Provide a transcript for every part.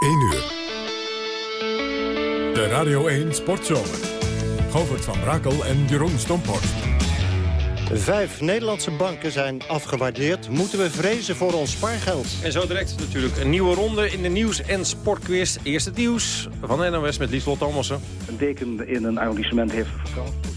1 uur. De Radio 1 Sportzomer. Govert van Brakel en Jeroen Stomphorst. Vijf Nederlandse banken zijn afgewaardeerd. Moeten we vrezen voor ons spaargeld? En zo direct natuurlijk een nieuwe ronde in de nieuws- en sportquiz. Eerste nieuws van NOS met Lieslot Thomassen. Een deken in een arrondissement heeft vertrouwen.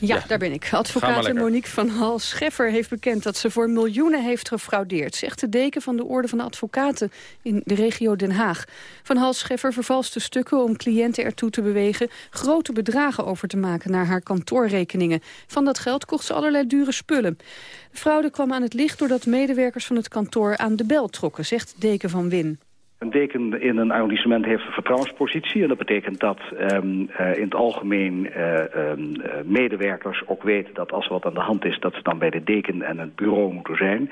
Ja, Ja. daar ben ik. Advocaat. Monique van Hal Scheffer heeft bekend dat ze voor miljoenen heeft gefraudeerd, zegt de deken van de Orde van de Advocaten in de regio Den Haag. Van Hal Scheffer vervalste stukken om cliënten ertoe te bewegen grote bedragen over te maken naar haar kantoorrekeningen. Van dat geld kocht ze allerlei dure spullen. De fraude kwam aan het licht doordat medewerkers van het kantoor aan de bel trokken, zegt de deken van Win. Een deken in een arrondissement heeft een vertrouwenspositie. En dat betekent dat ehm, eh, in het algemeen eh, ehm, eh, medewerkers ook weten dat als er wat aan de hand is... dat ze dan bij de deken en het bureau moeten zijn.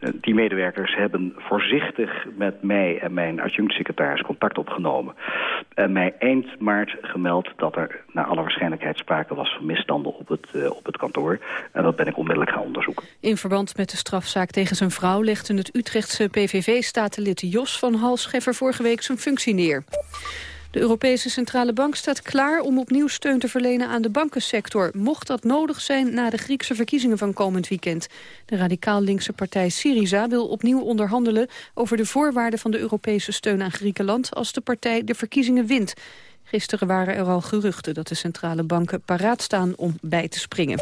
Eh, die medewerkers hebben voorzichtig met mij en mijn adjunct-secretaris contact opgenomen. En mij eind maart gemeld dat er naar alle waarschijnlijkheid sprake was van misstanden op het, eh, op het kantoor. En dat ben ik onmiddellijk gaan onderzoeken. In verband met de strafzaak tegen zijn vrouw legde het Utrechtse PVV-statenlid Jos van Halscheffer vorige week zijn functie neer. De Europese Centrale Bank staat klaar om opnieuw steun te verlenen aan de bankensector, mocht dat nodig zijn na de Griekse verkiezingen van komend weekend. De radicaal-linkse partij Syriza wil opnieuw onderhandelen over de voorwaarden van de Europese steun aan Griekenland als de partij de verkiezingen wint. Gisteren waren er al geruchten dat de centrale banken paraat staan om bij te springen.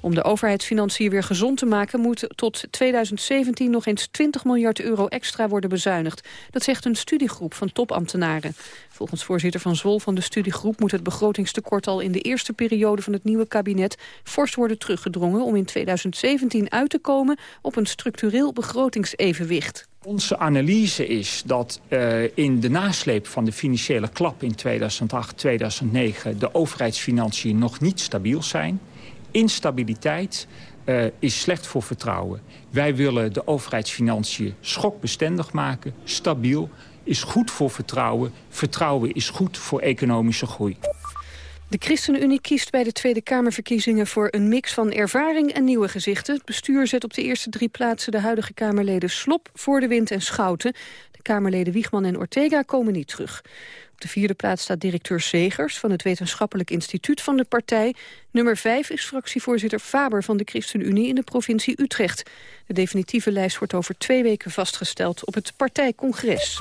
Om de overheidsfinanciën weer gezond te maken... moet tot 2017 nog eens 20 miljard euro extra worden bezuinigd. Dat zegt een studiegroep van topambtenaren. Volgens voorzitter Van Zwol van de studiegroep... moet het begrotingstekort al in de eerste periode van het nieuwe kabinet... fors worden teruggedrongen om in 2017 uit te komen... op een structureel begrotingsevenwicht. Onze analyse is dat eh, in de nasleep van de financiële klap in 2008-2009... de overheidsfinanciën nog niet stabiel zijn. Instabiliteit eh, is slecht voor vertrouwen. Wij willen de overheidsfinanciën schokbestendig maken, stabiel. Is goed voor vertrouwen. Vertrouwen is goed voor economische groei. De ChristenUnie kiest bij de Tweede Kamerverkiezingen voor een mix van ervaring en nieuwe gezichten. Het bestuur zet op de eerste drie plaatsen de huidige Kamerleden Slop, Voor de Wind en Schouten. De Kamerleden Wiegman en Ortega komen niet terug. Op de vierde plaats staat directeur Segers van het Wetenschappelijk Instituut van de partij. Nummer vijf is fractievoorzitter Faber van de ChristenUnie in de provincie Utrecht. De definitieve lijst wordt over twee weken vastgesteld op het partijcongres.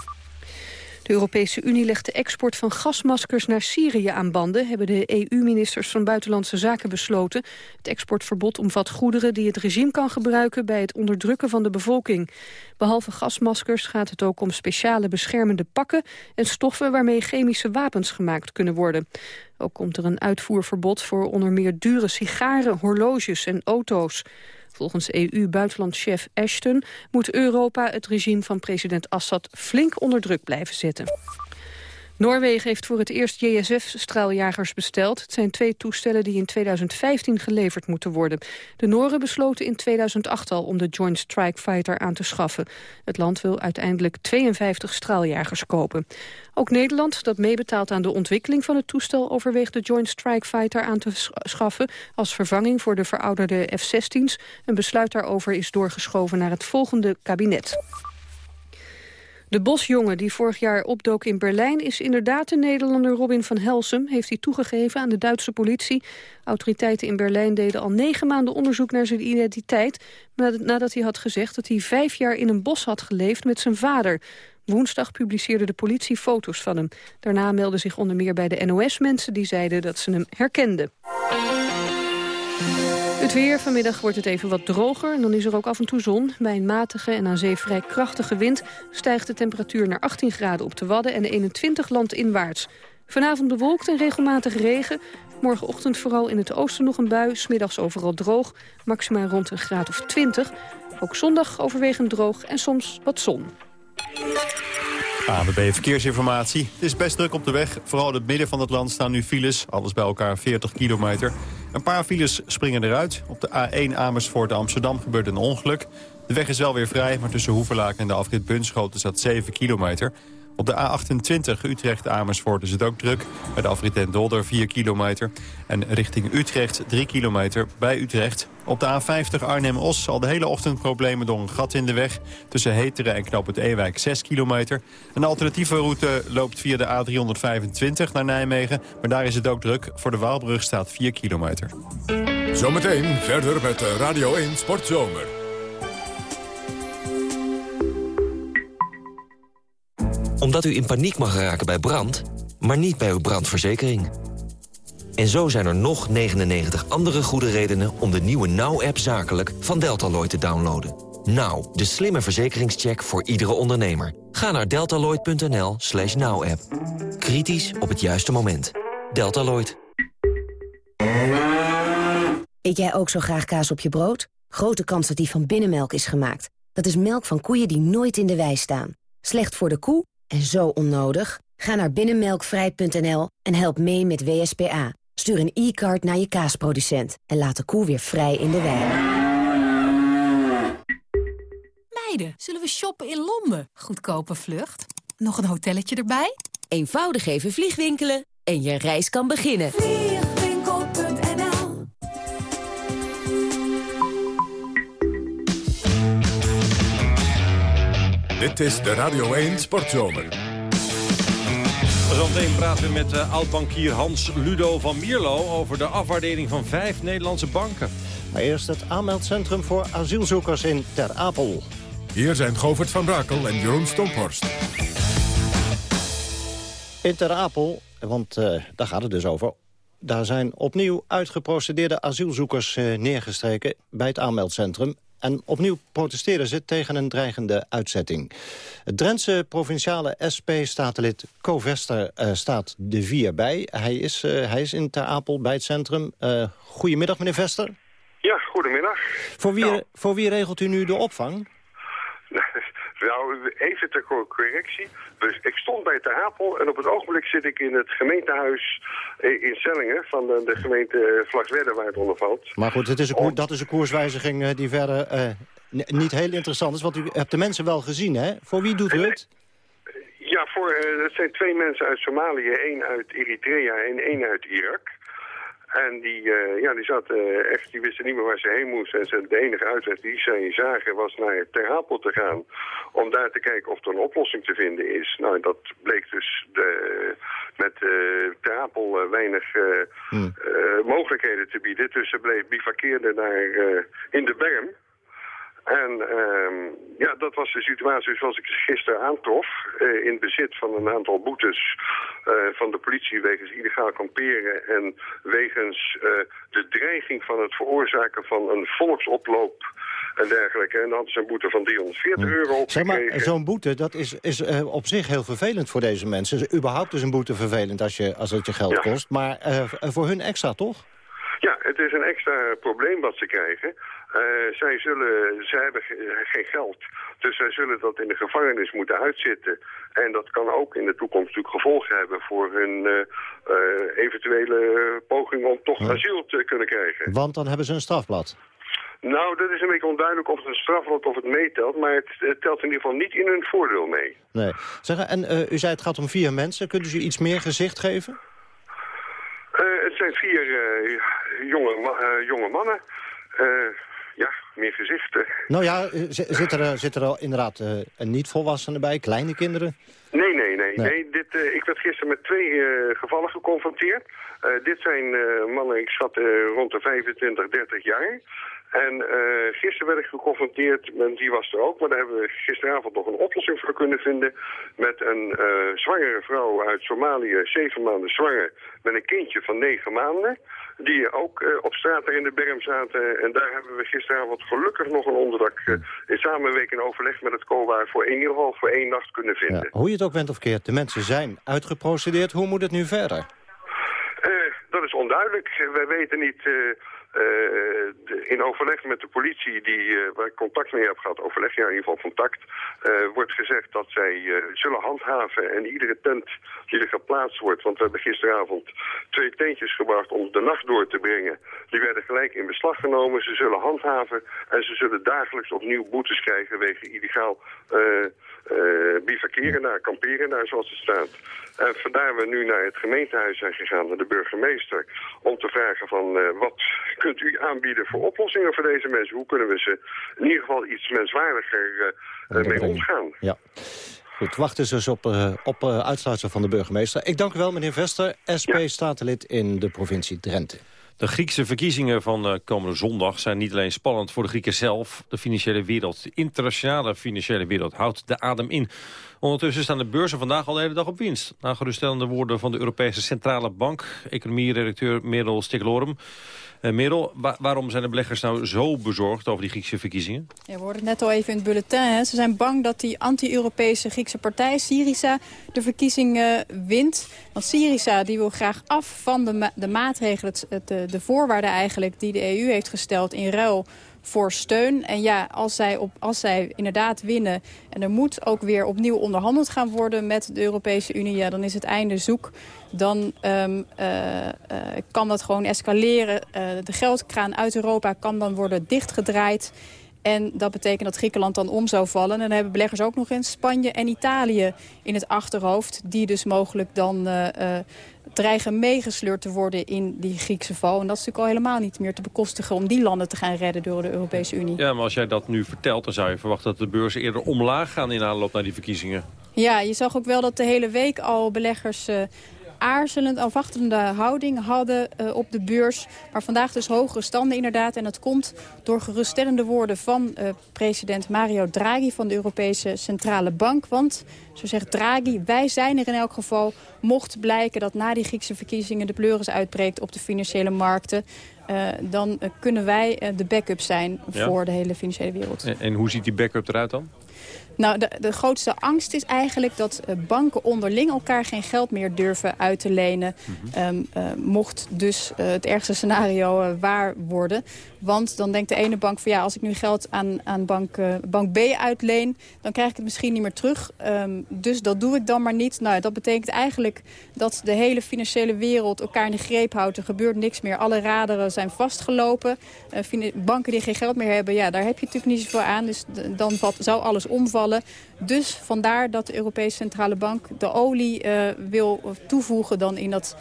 De Europese Unie legt de export van gasmaskers naar Syrië aan banden... hebben de EU-ministers van Buitenlandse Zaken besloten. Het exportverbod omvat goederen die het regime kan gebruiken... bij het onderdrukken van de bevolking. Behalve gasmaskers gaat het ook om speciale beschermende pakken... en stoffen waarmee chemische wapens gemaakt kunnen worden. Ook komt er een uitvoerverbod voor onder meer dure sigaren, horloges en auto's. Volgens EU-buitenlandchef Ashton moet Europa het regime van president Assad flink onder druk blijven zetten. Noorwegen heeft voor het eerst JSF-straaljagers besteld. Het zijn twee toestellen die in 2015 geleverd moeten worden. De Noren besloten in 2008 al om de Joint Strike Fighter aan te schaffen. Het land wil uiteindelijk 52 straaljagers kopen. Ook Nederland, dat meebetaalt aan de ontwikkeling van het toestel... overweegt de Joint Strike Fighter aan te sch- schaffen... als vervanging voor de verouderde F-16's. Een besluit daarover is doorgeschoven naar het volgende kabinet. De bosjongen die vorig jaar opdook in Berlijn... is inderdaad de Nederlander Robin van Helsum, heeft hij toegegeven aan de Duitse politie. Autoriteiten in Berlijn deden al negen maanden onderzoek naar zijn identiteit... nadat- hij had gezegd dat hij vijf jaar in een bos had geleefd met zijn vader. Woensdag publiceerde de politie foto's van hem. Daarna meldden zich onder meer bij de NOS mensen die zeiden dat ze hem herkenden. Het weer. Vanmiddag wordt het even wat droger en dan is er ook af en toe zon. Bij een matige en aan zee vrij krachtige wind stijgt de temperatuur naar 18 graden op de Wadden en 21 landinwaarts. Vanavond bewolkt en regelmatig regen. Morgenochtend vooral in het oosten nog een bui, smiddags overal droog. Maxima rond een graad of 20. Ook zondag overwegend droog en soms wat zon. ANWB Verkeersinformatie. Het is best druk op de weg. Vooral in het midden van het land staan nu files. Alles bij elkaar 40 kilometer. Een paar files springen eruit. Op de A1 Amersfoort Amsterdam gebeurt een ongeluk. De weg is wel weer vrij, maar tussen Hoeverlaak en de afrit Bunschoten staat 7 kilometer. Op de A28 Utrecht-Amersfoort is het ook druk. Bij de afrit Dolder 4 kilometer. En richting Utrecht 3 kilometer bij Utrecht. Op de A50 Arnhem-Os al de hele ochtend problemen door een gat in de weg. Tussen Heteren en Knoop het Ewijk 6 kilometer. Een alternatieve route loopt via de A325 naar Nijmegen. Maar daar is het ook druk. Voor de Waalbrug staat 4 kilometer. Zometeen verder met Radio 1 Sportzomer. Omdat u in paniek mag raken bij brand, maar niet bij uw brandverzekering. En zo zijn er nog 99 andere goede redenen om de nieuwe Now-app zakelijk van Deltaloid te downloaden. Now, de slimme verzekeringscheck voor iedere ondernemer. Ga naar deltaloid.nl slash now-app. Kritisch op het juiste moment. Deltaloid. Eet jij ook zo graag kaas op je brood? Grote kans dat die van binnenmelk is gemaakt. Dat is melk van koeien die nooit in de wei staan. Slecht voor de koe en zo onnodig? Ga naar binnenmelkvrij.nl en help mee met WSPA. Stuur een e-card naar je kaasproducent en laat de koe weer vrij in de wei. Meiden, zullen we shoppen in Londen? Goedkope vlucht. Nog een hotelletje erbij? Eenvoudig even vliegwinkelen en je reis kan beginnen. Dit is de Radio 1 Sportzomer. Zometeen praten we met uh, oud-bankier Hans Ludo van Mierlo... over de afwaardering van vijf Nederlandse banken. Maar eerst het aanmeldcentrum voor asielzoekers in Ter Apel. Hier zijn Govert van Brakel en Jeroen Stomphorst. In Ter Apel, want uh, daar gaat het dus over... daar zijn opnieuw uitgeprocedeerde asielzoekers uh, neergestreken... bij het aanmeldcentrum. En opnieuw protesteren ze tegen een dreigende uitzetting. Het Drentse provinciale SP-statenlid Co Vester uh, staat de vier bij. Hij is, uh, hij is in Ter Apel bij het centrum. Uh, goedemiddag, meneer Vester. Ja, goedemiddag. Voor wie, voor wie regelt u nu de opvang? Nou, even ter correctie. Dus ik stond bij Ter Apel en op het ogenblik zit ik in het gemeentehuis in Sellingen van de, de gemeente Vlagswedde waar het onder valt. Maar goed, het is een dat is een koerswijziging uh, die verder uh, niet heel interessant is, want u hebt de mensen wel gezien, hè? Voor wie doet u het? Ja, voor, uh, het zijn twee mensen uit Somalië, één uit Eritrea en één uit Irak. En die, uh, ja, die zaten echt, die wisten niet meer waar ze heen moesten. En ze, de enige uitweg die zij zagen was naar Ter Apel te gaan. Om daar te kijken of er een oplossing te vinden is. Nou, dat bleek dus de, met uh, Ter Apel uh, weinig hmm. mogelijkheden te bieden. Dus ze bleef bivakkeerde daar in de berm. En uh, ja, dat was de situatie zoals ik gisteren aantrof. Uh, in bezit van een aantal boetes uh, van de politie wegens illegaal kamperen... en wegens uh, de dreiging van het veroorzaken van een volksoploop en dergelijke. En dan hadden ze een boete van 340 ja. euro Zeg maar, zo'n boete, dat is, is op zich heel vervelend voor deze mensen. Is überhaupt is een boete vervelend als, je, als het je geld ja. kost. Maar voor hun extra, toch? Het is een extra probleem wat ze krijgen. Uh, zij, zullen, zij hebben geen geld, dus zij zullen dat in de gevangenis moeten uitzitten. En dat kan ook in de toekomst natuurlijk gevolgen hebben voor hun uh, uh, eventuele poging om toch asiel te kunnen krijgen. Want dan hebben ze een strafblad. Nou, dat is een beetje onduidelijk of het een strafblad of het meetelt, maar het, het, telt in ieder geval niet in hun voordeel mee. Nee. Zeg, en u zei het gaat om vier mensen. Kunt u ze iets meer gezicht geven? het zijn vier jonge, ma jonge mannen. Ja, meer gezichten. Nou ja, zit er, zit er al inderdaad een niet-volwassene bij, kleine kinderen? Nee, nee, nee. nee. nee dit, ik werd gisteren met twee gevallen geconfronteerd. dit zijn mannen, ik schat rond de 25, 30 jaar. En gisteren werd ik geconfronteerd, en die was er ook, maar daar hebben we gisteravond nog een oplossing voor kunnen vinden. Met een zwangere vrouw uit Somalië, zeven maanden zwanger, met een kindje van negen maanden die ook uh, op straat er in de berm zaten. En daar hebben we gisteravond gelukkig nog een onderdak uh, in samenwerking en overleg met het COA voor in ieder geval voor één nacht kunnen vinden. Ja, hoe je het ook bent of keert, de mensen zijn uitgeprocedeerd. Hoe moet het nu verder? Uh, dat is onduidelijk. Wij weten niet in overleg met de politie die, waar ik contact mee heb gehad, overleg ja in ieder geval contact, wordt gezegd dat zij zullen handhaven en iedere tent die er geplaatst wordt, want we hebben gisteravond twee tentjes gebracht om de nacht door te brengen, die werden gelijk in beslag genomen. Ze zullen handhaven en ze zullen dagelijks opnieuw boetes krijgen wegen illegaal uh, bivakeren daar, kamperen daar zoals het staat. En vandaar we nu naar het gemeentehuis zijn gegaan, naar de burgemeester, om te vragen van uh, wat kunt u aanbieden voor oplossingen voor deze mensen? Hoe kunnen we ze in ieder geval iets menswaardiger uh, mee omgaan? Ja. Goed, wachten dus op, uh, op uh, uitsluitsel van de burgemeester. Ik dank u wel, meneer Vester, SP-statenlid in de provincie Drenthe. De Griekse verkiezingen van uh, komende zondag zijn niet alleen spannend voor de Grieken zelf. De financiële wereld, de internationale financiële wereld, houdt de adem in. Ondertussen staan de beurzen vandaag al de hele dag op winst. Na geruststellende woorden van de Europese Centrale Bank, economie-redacteur Merel Stiklorum. Uh, Merel, waarom zijn de beleggers nou zo bezorgd over die Griekse verkiezingen? Ja, we hoorden het net al even in het bulletin. Hè. Ze zijn bang dat die anti-Europese Griekse partij, Syriza, de verkiezingen wint. Want Syriza die wil graag af van de, de maatregelen, het, de, de voorwaarden eigenlijk die de EU heeft gesteld in ruil voor steun. En ja, als zij, op, als zij inderdaad winnen en er moet ook weer opnieuw onderhandeld gaan worden met de Europese Unie, ja, dan is het einde zoek. Dan um, uh, uh, kan dat gewoon escaleren. Uh, de geldkraan uit Europa kan dan worden dichtgedraaid. En dat betekent dat Griekenland dan om zou vallen. En dan hebben beleggers ook nog eens Spanje en Italië in het achterhoofd. Die dus mogelijk dan uh, uh, dreigen meegesleurd te worden in die Griekse val. En dat is natuurlijk al helemaal niet meer te bekostigen om die landen te gaan redden door de Europese Unie. Ja, maar als jij dat nu vertelt, dan zou je verwachten dat de beurzen eerder omlaag gaan in aanloop naar die verkiezingen. Ja, je zag ook wel dat de hele week al beleggers uh, aarzelend, afwachtende houding hadden uh, op de beurs. Maar vandaag dus hogere standen inderdaad. En dat komt door geruststellende woorden van uh, president Mario Draghi van de Europese Centrale Bank. Want, zo zegt Draghi, wij zijn er in elk geval mocht blijken dat na die Griekse verkiezingen de pleuris uitbreekt op de financiële markten. Uh, dan kunnen wij de backup zijn ja. voor de hele financiële wereld. En, en hoe ziet die backup eruit dan? Nou, de, de grootste angst is eigenlijk dat uh, banken onderling elkaar geen geld meer durven uit te lenen. Mm -hmm. um, uh, mocht dus uh, het ergste scenario waar worden. Want dan denkt de ene bank van ja, als ik nu geld aan, aan bank, bank B uitleen... dan krijg ik het misschien niet meer terug. Um, dus dat doe ik dan maar niet. Nou, dat betekent eigenlijk dat de hele financiële wereld elkaar in de greep houdt. Er gebeurt niks meer. Alle raderen zijn vastgelopen. banken die geen geld meer hebben, ja, daar heb je natuurlijk niet zoveel aan. Dus dan valt, zou alles omvallen. Dus vandaar dat de Europese Centrale Bank de olie uh, wil toevoegen dan in dat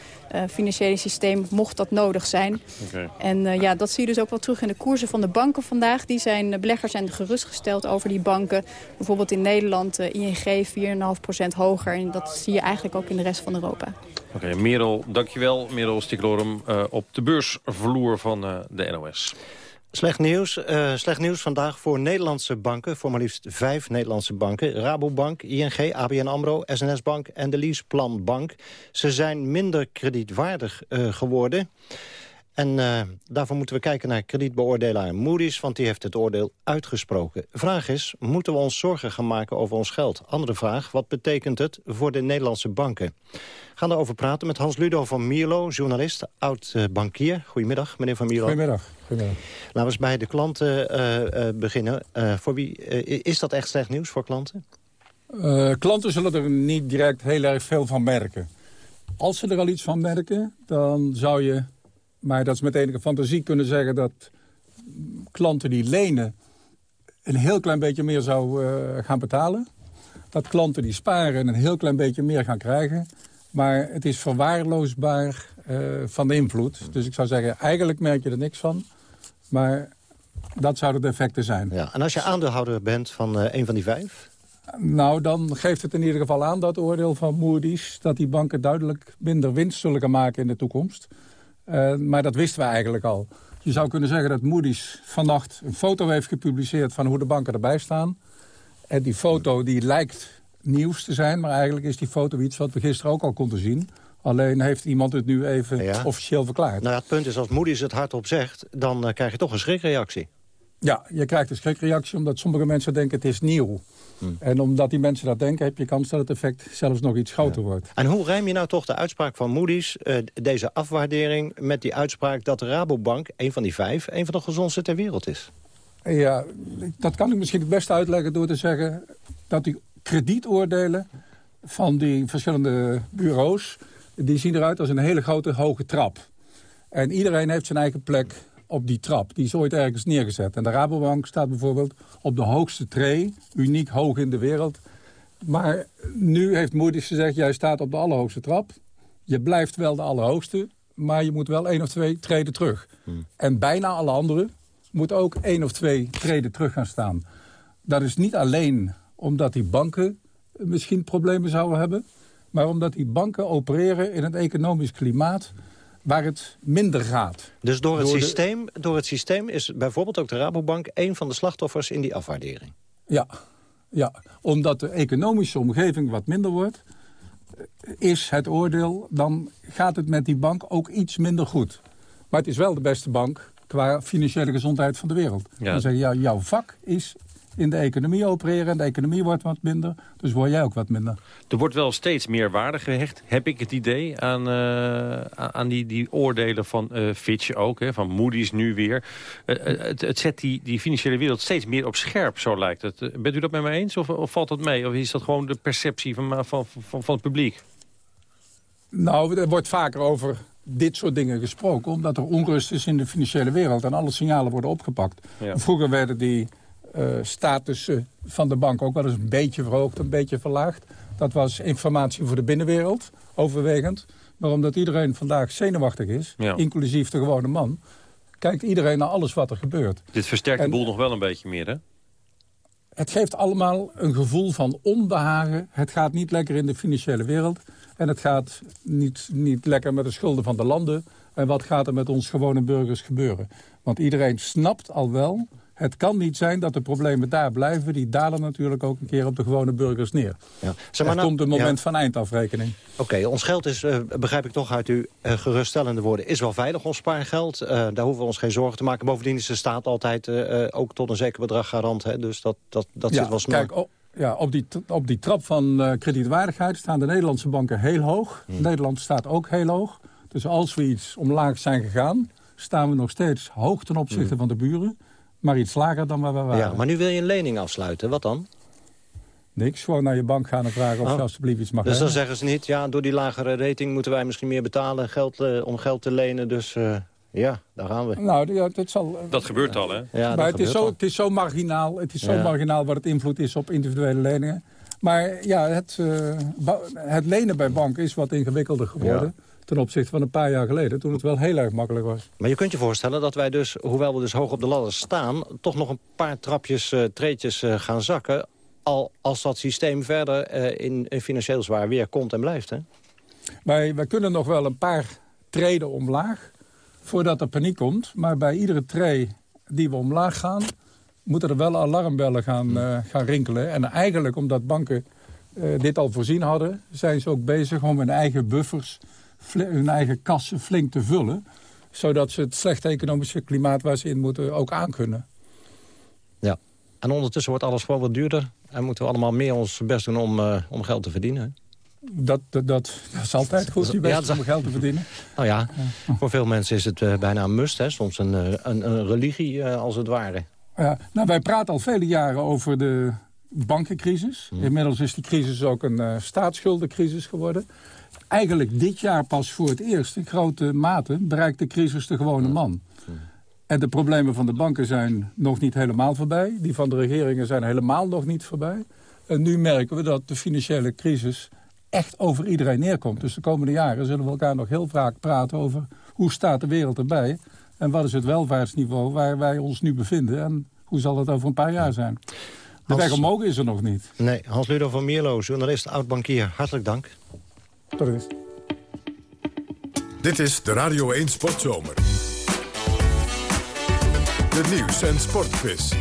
financiële systeem, mocht dat nodig zijn. Okay. En ja, dat zie je dus ook wel terug in de koersen van de banken vandaag. Die zijn, beleggers zijn gerustgesteld over die banken. Bijvoorbeeld in Nederland ING 4,5% hoger. En dat zie je eigenlijk ook in de rest van Europa. Oké, okay, Merel, dankjewel. Merel Stiklorum op de beursvloer van de NOS. Slecht nieuws, uh, slecht nieuws vandaag voor Nederlandse banken. Voor maar liefst vijf Nederlandse banken. Rabobank, ING, ABN AMRO, SNS Bank en de Leaseplan Bank. Ze zijn minder kredietwaardig uh, geworden. En uh, daarvoor moeten we kijken naar kredietbeoordelaar Moody's... want die heeft het oordeel uitgesproken. Vraag is, moeten we ons zorgen gaan maken over ons geld? Andere vraag, wat betekent het voor de Nederlandse banken? We gaan erover praten met Hans Ludo van Mierlo, journalist, oud-bankier. Goedemiddag, meneer van Mierlo. Goedemiddag. Goedemiddag. Laten we eens bij de klanten uh, uh, beginnen. Voor wie, is dat echt slecht nieuws voor klanten? klanten zullen er niet direct heel erg veel van merken. Als ze er al iets van merken, dan zou je maar dat is met enige fantasie kunnen zeggen dat klanten die lenen... een heel klein beetje meer zou uh, gaan betalen. Dat klanten die sparen een heel klein beetje meer gaan krijgen. Maar het is verwaarloosbaar uh, van de invloed. Dus ik zou zeggen, eigenlijk merk je er niks van. Maar dat zouden de effecten zijn. Ja, en als je aandeelhouder bent van uh, een van die vijf? Nou, dan geeft het in ieder geval aan, dat oordeel van Moody's... dat die banken duidelijk minder winst zullen gaan maken in de toekomst. Uh, maar dat wisten we eigenlijk al. Je zou kunnen zeggen dat Moody's vannacht een foto heeft gepubliceerd... van hoe de banken erbij staan. En die foto die lijkt nieuws te zijn... maar eigenlijk is die foto iets wat we gisteren ook al konden zien... Alleen heeft iemand het nu even ja. officieel verklaard. Nou ja, het punt is, als Moody's het hardop zegt... dan uh, krijg je toch een schrikreactie. Ja, je krijgt een schrikreactie omdat sommige mensen denken het is nieuw. En omdat die mensen dat denken, heb je kans dat het effect zelfs nog iets groter wordt. En hoe rijm je nou toch de uitspraak van Moody's, eh, deze afwaardering... met die uitspraak dat de Rabobank, een van die vijf... een van de gezondste ter wereld is? Ja, dat kan ik misschien het beste uitleggen door te zeggen... dat die kredietoordelen van die verschillende bureaus... die zien eruit als een hele grote hoge trap. En iedereen heeft zijn eigen plek op die trap. Die is ooit ergens neergezet. En de Rabobank staat bijvoorbeeld op de hoogste tree. Uniek hoog in de wereld. Maar nu heeft Moody's gezegd, jij staat op de allerhoogste trap. Je blijft wel de allerhoogste, maar je moet wel één of twee treden terug. En bijna alle anderen moeten ook één of twee treden terug gaan staan. Dat is niet alleen omdat die banken misschien problemen zouden hebben... maar omdat die banken opereren in een economisch klimaat waar het minder gaat. Dus door het, Door de- systeem, door het systeem is bijvoorbeeld ook de Rabobank... een van de slachtoffers in die afwaardering. Ja, ja, omdat de economische omgeving wat minder wordt... is het oordeel, dan gaat het met die bank ook iets minder goed. Maar het is wel de beste bank qua financiële gezondheid van de wereld. Ja. Dan zeg je, ja, jouw vak is in de economie opereren... en de economie wordt wat minder, dus word jij ook wat minder. Er wordt wel steeds meer waarde gehecht, heb ik het idee, aan, eh, aan die, die oordelen van eh, Fitch ook, hè, van Moody's nu weer. Eh, het, het zet die, die financiële wereld steeds meer op scherp, zo lijkt het. Bent u dat met mij eens of, of valt dat mee? Of is dat gewoon de perceptie van, van, van, van het publiek? Nou, er wordt vaker over dit soort dingen gesproken... omdat er onrust is in de financiële wereld en alle signalen worden opgepakt. Ja. Vroeger werden die eh statussen van de bank ook wel eens een beetje verhoogd, een beetje verlaagd. Dat was informatie voor de binnenwereld, overwegend. Maar omdat iedereen vandaag zenuwachtig is, Ja. inclusief de gewone man... kijkt iedereen naar alles wat er gebeurt. Dit versterkt de boel nog wel een beetje meer, hè? Het geeft allemaal een gevoel van onbehagen. Het gaat niet lekker in de financiële wereld. En het gaat niet, niet lekker met de schulden van de landen. En wat gaat er met ons gewone burgers gebeuren? Want iedereen snapt al wel... het kan niet zijn dat de problemen daar blijven. Die dalen natuurlijk ook een keer op de gewone burgers neer. Ja. Er nou- komt een moment ja. van eindafrekening. Oké, ons geld is, eh, begrijp ik toch uit uw eh, geruststellende woorden... is wel veilig, ons spaargeld. Eh, daar hoeven we ons geen zorgen te maken. Bovendien is de staat altijd ook tot een zeker bedrag garant. Hè? Dus dat, dat, dat ja, zit wel snel. Kijk, ja, op, die, op die trap van kredietwaardigheid staan de Nederlandse banken heel hoog. Hmm. Nederland staat ook heel hoog. Dus als we iets omlaag zijn gegaan... staan we nog steeds hoog ten opzichte van de buren. Maar iets lager dan waar we waren. Ja, maar nu wil je een lening afsluiten. Wat dan? Niks, gewoon naar je bank gaan en vragen of Oh. je alsjeblieft iets mag Dus dan zeggen ze niet... ja, door die lagere rating moeten wij misschien meer betalen geld, eh, om geld te lenen. Dus eh, ja, daar gaan we. Nou, ja, zal... Dat gebeurt al, hè? Ja, maar het is, zo, al. het is zo marginaal. Het is zo Ja. marginaal wat het invloed is op individuele leningen. Maar ja, het, eh, het lenen bij banken is wat ingewikkelder geworden... ten opzichte van een paar jaar geleden, toen het wel heel erg makkelijk was. Maar je kunt je voorstellen dat wij dus, hoewel we dus hoog op de ladder staan... toch nog een paar trapjes, eh treetjes eh, gaan zakken... al als dat systeem verder eh, in, in financieel zwaar weer komt en blijft. Hè? Wij, wij kunnen nog wel een paar treden omlaag voordat er paniek komt. Maar bij iedere tree die we omlaag gaan... moeten er wel alarmbellen gaan, eh, gaan rinkelen. En eigenlijk, omdat banken dit al voorzien hadden... zijn ze ook bezig om hun eigen buffers, hun eigen kassen flink te vullen. Zodat ze het slechte economische klimaat waar ze in moeten ook aankunnen. Ja. En ondertussen wordt alles gewoon wat duurder. En moeten we allemaal meer ons best doen om, eh, om geld te verdienen. Dat, dat, dat, dat is altijd goed, je best om geld te verdienen. Nou ja, voor veel mensen is het eh, bijna een must. Hè? Soms een, eh, een, een religie als het ware. Ja, nou, wij praten al vele jaren over de bankencrisis. Inmiddels is die crisis ook een staatsschuldencrisis geworden. Eigenlijk dit jaar pas voor het eerst in grote mate bereikt de crisis de gewone man. En de problemen van de banken zijn nog niet helemaal voorbij. Die van de regeringen zijn helemaal nog niet voorbij. En nu merken we dat de financiële crisis echt over iedereen neerkomt. Dus de komende jaren zullen we elkaar nog heel vaak praten over... hoe staat de wereld erbij en wat is het welvaartsniveau waar wij ons nu bevinden... en hoe zal het over een paar jaar zijn. De Hans- weg omhoog is er nog niet. Nee, Hans-Ludo van Mierlo, journalist, oud-bankier. Hartelijk dank. Dat is. Dit is de Radio 1 Sportzomer. De nieuws- en sportquiz.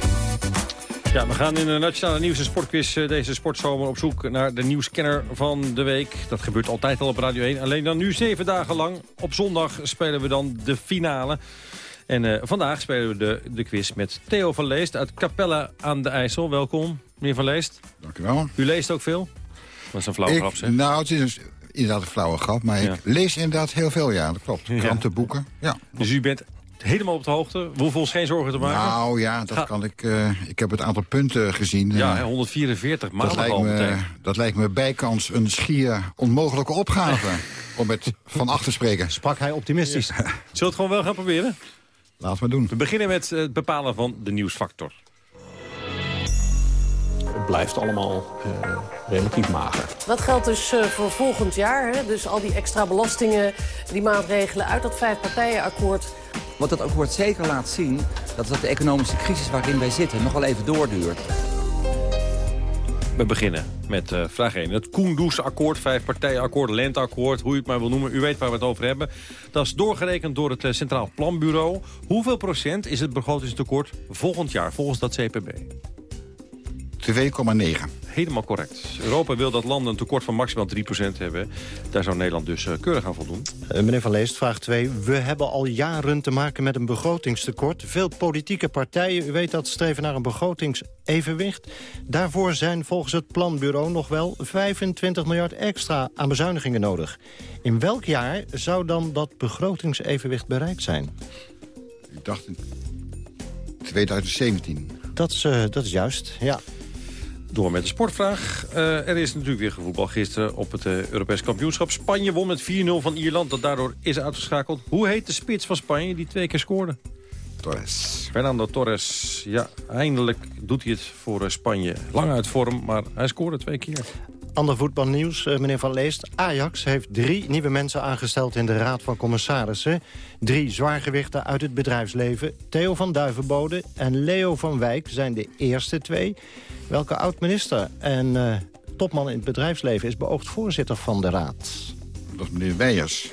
Ja, we gaan in de Nationale Nieuws- en Sportquiz eh, deze sportzomer op zoek naar de nieuwskenner van de week. Dat gebeurt altijd al op Radio 1. Alleen dan nu zeven dagen lang. Op zondag spelen we dan de finale. En eh, vandaag spelen we de, de quiz met Theo van Leest uit Capella aan de IJssel. Welkom, meneer van Leest. Dank u wel. U leest ook veel? Dat is een flauwe Ik- grap, zeg. Nou, het is inderdaad een flauwe grap, maar Ja. ik lees inderdaad heel veel, ja, dat klopt. Ja. Kranten, boeken, ja. Dus u bent helemaal op de hoogte. We hoeven ons geen zorgen te maken. Nou ja, dat Ga- kan ik. eh, ik heb het aantal punten gezien. ja, eh, hè, 144 dat, maanden lijkt al me, dat lijkt me bijkans een schier onmogelijke opgave. om het van achter te spreken. Sprak hij optimistisch. Zullen we het gewoon wel gaan proberen? Laten we doen. We beginnen met het bepalen van de nieuwsfactor. Het blijft allemaal eh, relatief mager. Dat geldt dus eh, voor volgend jaar. Hè? Dus al die extra belastingen, die maatregelen uit dat vijfpartijenakkoord. Wat dat akkoord zeker laat zien, dat is dat de economische crisis waarin wij zitten nog wel even doorduurt. We beginnen met eh, vraag 1. Het Koendoes-akkoord, vijfpartijenakkoord, lenteakkoord, hoe je het maar wil noemen. U weet waar we het over hebben. Dat is doorgerekend door het Centraal Planbureau. Hoeveel procent is het begrotingstekort volgend jaar volgens dat CPB? 2,9. Helemaal correct. Europa wil dat landen een tekort van maximaal 3% hebben. Daar zou Nederland dus eh, keurig aan voldoen. Eh, meneer Van Leest, vraag 2. We hebben al jaren te maken met een begrotingstekort. Veel politieke partijen, u weet dat, streven naar een begrotingsevenwicht. Daarvoor zijn volgens het planbureau nog wel 25 miljard extra aan bezuinigingen nodig. In welk jaar zou dan dat begrotingsevenwicht bereikt zijn? Ik dacht in 2017. Dat is, eh, dat is juist, ja. Door met de sportvraag. Eh, er is natuurlijk weer gevoetbal gisteren op het eh, Europees kampioenschap. Spanje won met 4-0 van Ierland, dat daardoor is uitgeschakeld. Hoe heet de spits van Spanje die twee keer scoorde? Torres. Fernando Torres. Ja, eindelijk doet hij het voor eh, Spanje. Lang uit vorm, maar hij scoorde twee keer. Ander voetbalnieuws, eh, meneer Van Leest. Ajax heeft drie nieuwe mensen aangesteld in de Raad van Commissarissen. Drie zwaargewichten uit het bedrijfsleven. Theo van Duivenbode en Leo van Wijk zijn de eerste twee. Welke oud-minister en eh, topman in het bedrijfsleven is beoogd voorzitter van de Raad? Dat is meneer Weijers.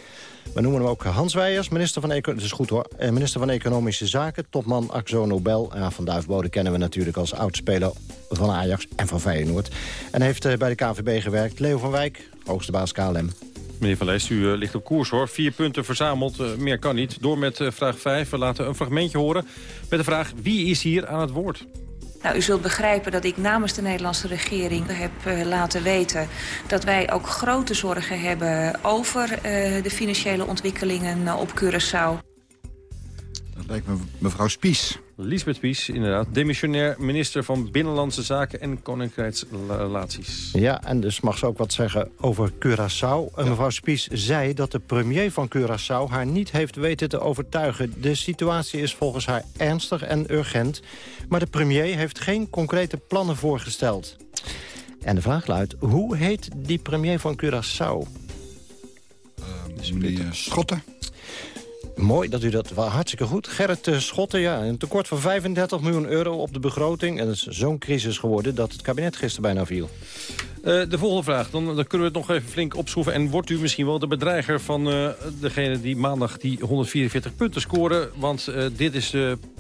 We noemen hem ook Hans Weijers, minister van, is goed hoor, eh, minister van Economische Zaken, topman Axo Nobel. Ja, van Duifbode kennen we natuurlijk als oudspeler van Ajax en van Feyenoord. En heeft eh, bij de KVB gewerkt. Leo van Wijk, hoogste baas KLM. Meneer Van Leest, u eh, ligt op koers hoor. Vier punten verzameld, meer kan niet. Door met vraag 5. We laten een fragmentje horen met de vraag... wie is hier aan het woord? Nou, u zult begrijpen dat ik namens de Nederlandse regering heb eh, laten weten... dat wij ook grote zorgen hebben over eh, de financiële ontwikkelingen eh, op Curaçao. Lijkt me mevrouw Spies. Lisbeth Spies, inderdaad. Demissionair minister van Binnenlandse Zaken en Koninkrijksrelaties. Ja, en dus mag ze ook wat zeggen over Curaçao. En Mevrouw Spies zei dat de premier van Curaçao haar niet heeft weten te overtuigen. De situatie is volgens haar ernstig en urgent. Maar de premier heeft geen concrete plannen voorgesteld. En de vraag luidt, hoe heet die premier van Curaçao? meneer Schotten. Mooi dat u dat hartstikke goed. Gerrit eh, Schotten, ja, een tekort van 35 miljoen euro op de begroting. En dat is zo'n crisis geworden dat het kabinet gisteren bijna viel. Eh, de volgende vraag, dan, dan kunnen we het nog even flink opschroeven. En wordt u misschien wel de bedreiger van eh, degene die maandag die 144 punten scoren? Want dit is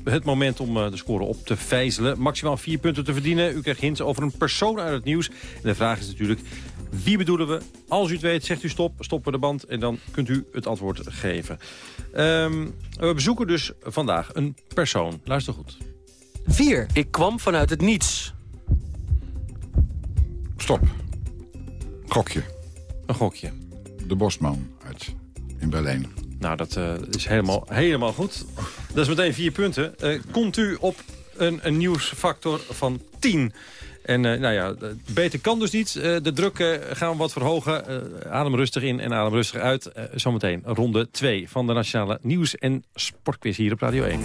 het moment om de score op te vijzelen. Maximaal vier punten te verdienen. U krijgt hints over een persoon uit het nieuws. En de vraag is natuurlijk, wie bedoelen we? Als u het weet, zegt u stop, stoppen we de band. En dan kunt u het antwoord geven. Ehm, we bezoeken dus vandaag een persoon. Luister goed. 4. Ik kwam vanuit het niets. Stop. Gokje. Een gokje. De Bosman uit in Berlijn. Nou, dat eh, is helemaal, helemaal goed. Dat is meteen vier punten. Eh, komt u op een, een nieuwsfactor van 10. En eh, nou ja, beter kan dus niet. Eh, de druk eh, gaan we wat verhogen. Adem rustig in en adem rustig uit. Zometeen ronde 2 van de Nationale Nieuws- en Sportquiz hier op Radio 1.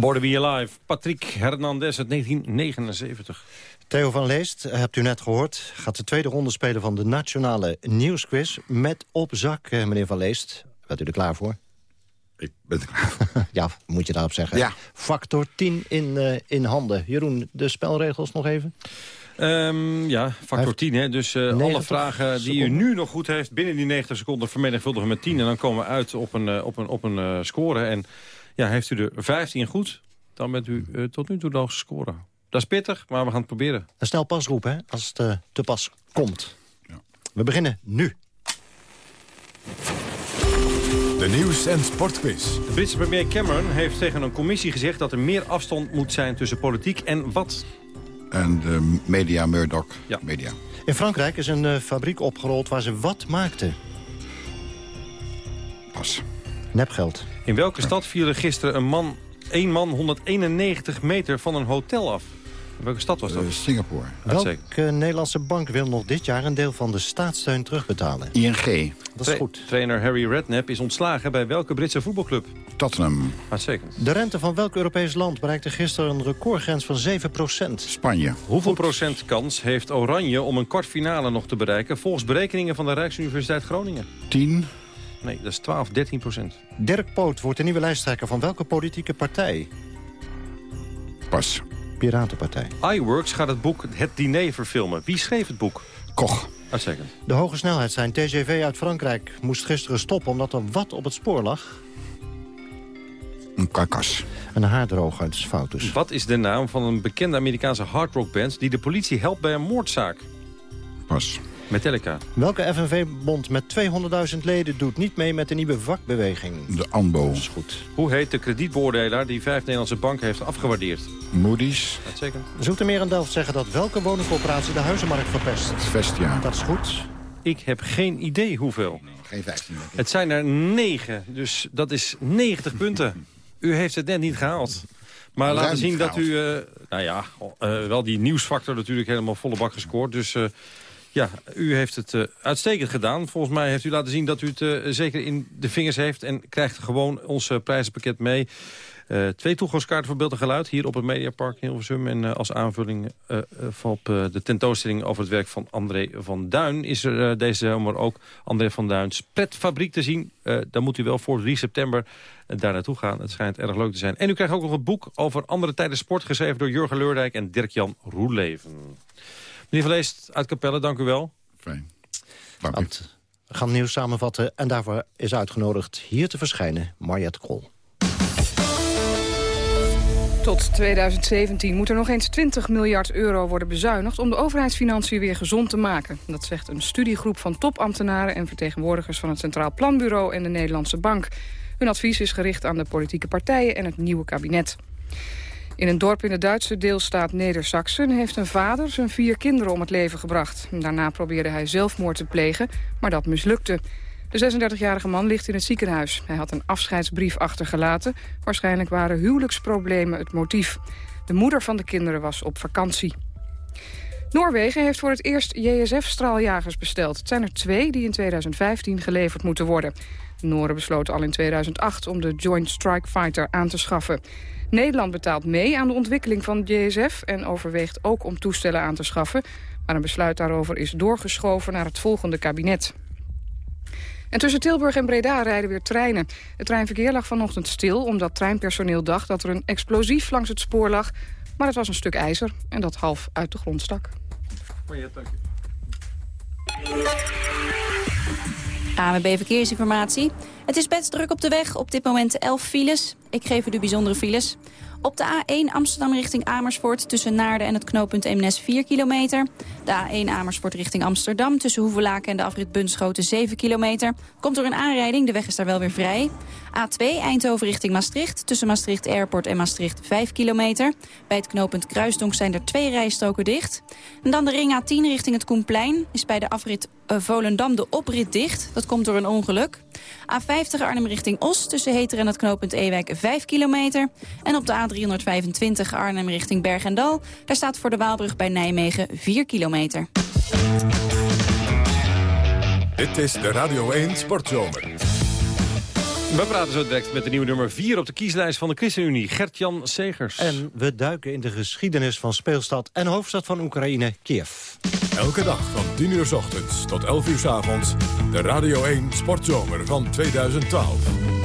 Border Be Alive, Patrick Hernandez uit 1979. Theo van Leest, hebt u net gehoord, gaat de tweede ronde spelen van de Nationale Nieuwsquiz. Met op zak, eh, meneer van Leest. Bent u er klaar voor? Ik ben er klaar voor. ja, moet je daarop zeggen. Ja. Factor 10 in, uh, in handen. Jeroen, de spelregels nog even? Um, ja, factor 10. Hè? Dus uh, alle vragen die u nu nog goed heeft... binnen die 90 seconden vermenigvuldigen met 10. En dan komen we uit op een, op een, op een uh, score. En ja, heeft u er 15 goed, dan bent u tot nu toe de hoogste score. Dat is pittig, maar we gaan het proberen. Een snel pas roepen, hè, als het te pas komt. Ja. We beginnen nu. De nieuws- en sportquiz. De Britse premier Cameron heeft tegen een commissie gezegd... dat er meer afstand moet zijn tussen politiek en wat? En de media, Murdoch ja. media. In Frankrijk is een uh, fabriek opgerold waar ze wat maakten. Pas. Nepgeld. In welke stad viel gisteren een man, een man 191 meter van een hotel af? Welke stad was dat? Uh, Singapore. Welke uh, Nederlandse bank wil nog dit jaar een deel van de staatssteun terugbetalen? ING. Dat is goed. Trainer Harry Redknapp is ontslagen bij welke Britse voetbalclub? Tottenham. Uitstekend. De rente van welk Europees land bereikte gisteren een recordgrens van 7% Spanje. Hoeveel procent kans heeft Oranje om een kwartfinale nog te bereiken... volgens berekeningen van de Rijksuniversiteit Groningen? 10. Nee, dat is 12, 13 procent. Dirk Poot wordt de nieuwe lijsttrekker van welke politieke partij? Pas. Piratenpartij. iWorks gaat het boek Het Diner verfilmen. Wie schreef het boek? Koch. Uitstekend. De hoge snelheidstrein TGV uit Frankrijk moest gisteren stoppen... omdat er wat op het spoor lag. Een karkas. Een haardroger, het is fout dus. Wat is de naam van een bekende Amerikaanse hardrockband... die de politie helpt bij een moordzaak? Pas. Metallica. Welke FNV-bond met 200.000 leden doet niet mee met de nieuwe vakbeweging? De ANBO. Dat is goed. Hoe heet de kredietbeoordelaar die vijf Nederlandse banken heeft afgewaardeerd? Moody's. Uitstekend. Zoekt er meer aan Delft zeggen dat welke woningcorporatie de huizenmarkt verpest? Vestia. Dat is goed. Ik heb geen idee hoeveel. Geen 15. Het zijn er 9, dus dat is 90 punten. U heeft het net niet gehaald. Maar laten zien dat u, uh, nou ja, uh, wel die nieuwsfactor natuurlijk helemaal volle bak gescoord. Dus uh, ja, u heeft het uh, uitstekend gedaan. Volgens mij heeft u laten zien dat u het uh, zeker in de vingers heeft... en krijgt gewoon ons uh, prijzenpakket mee. twee toegangskaarten voor beeld en geluid hier op het Mediapark in Hilversum. En als aanvulling op de tentoonstelling over het werk van André van Duin... is er deze zomer ook André van Duins pretfabriek te zien. dan moet u wel voor 3 september daar naartoe gaan. Het schijnt erg leuk te zijn. En u krijgt ook nog een boek over andere tijden sport... geschreven door Jurgen Leurdijk en Dirk-Jan Roeleven. Meneer Van Leest uit Capelle, dank u wel. Fijn. Dank u. We gaan nieuws samenvatten en daarvoor is uitgenodigd hier te verschijnen Mariette Krol. Tot 2017 moet er nog eens 20 miljard euro worden bezuinigd... om de overheidsfinanciën weer gezond te maken. Dat zegt een studiegroep van topambtenaren... en vertegenwoordigers van het Centraal Planbureau en de Nederlandse Bank. Hun advies is gericht aan de politieke partijen en het nieuwe kabinet. In een dorp in de Duitse deelstaat Neder-Saxen heeft een vader zijn vier kinderen om het leven gebracht. Daarna probeerde hij zelfmoord te plegen, maar dat mislukte. De 36-jarige man ligt in het ziekenhuis. Hij had een afscheidsbrief achtergelaten. Waarschijnlijk waren huwelijksproblemen het motief. De moeder van de kinderen was op vakantie. Noorwegen heeft voor het eerst JSF-straaljagers besteld. Het zijn er twee die in 2015 geleverd moeten worden. De Noren besloten al in 2008 om de Joint Strike Fighter aan te schaffen. Nederland betaalt mee aan de ontwikkeling van JSF... en overweegt ook om toestellen aan te schaffen. Maar een besluit daarover is doorgeschoven naar het volgende kabinet. En tussen Tilburg en Breda rijden weer treinen. Het treinverkeer lag vanochtend stil omdat treinpersoneel dacht... dat er een explosief langs het spoor lag. Maar het was een stuk ijzer en dat half uit de grond stak. ANWB Verkeersinformatie. Het is best druk op de weg. Op dit moment 11 files. Ik geef u de bijzondere files. Op de A1 Amsterdam richting Amersfoort tussen Naarden en het knooppunt Eemnes 4 kilometer. De A1 Amersfoort richting Amsterdam tussen Hoevelaken en de afrit Bunschoten 7 kilometer. Komt door een aanrijding, de weg is daar wel weer vrij. A2 Eindhoven richting Maastricht tussen Maastricht Airport en Maastricht 5 kilometer. Bij het knooppunt Kruisdonk zijn er twee rijstroken dicht. En dan de ring A10 richting het Koenplein is bij de afrit uh, Volendam de oprit dicht. Dat komt door een ongeluk. A50 Arnhem richting Os tussen Heter en het knooppunt Ewijk 5 kilometer. En op de A325 Arnhem richting Berg en Dal. Daar staat voor de Waalbrug bij Nijmegen 4 kilometer. Dit is de Radio 1 Sportzomer. We praten zo direct met de nieuwe nummer 4 op de kieslijst van de ChristenUnie, Gert-Jan Segers. En we duiken in de geschiedenis van speelstad en hoofdstad van Oekraïne, Kiev. Elke dag van 10 uur s ochtends tot 11 uur s avonds. De Radio 1 Sportzomer van 2012.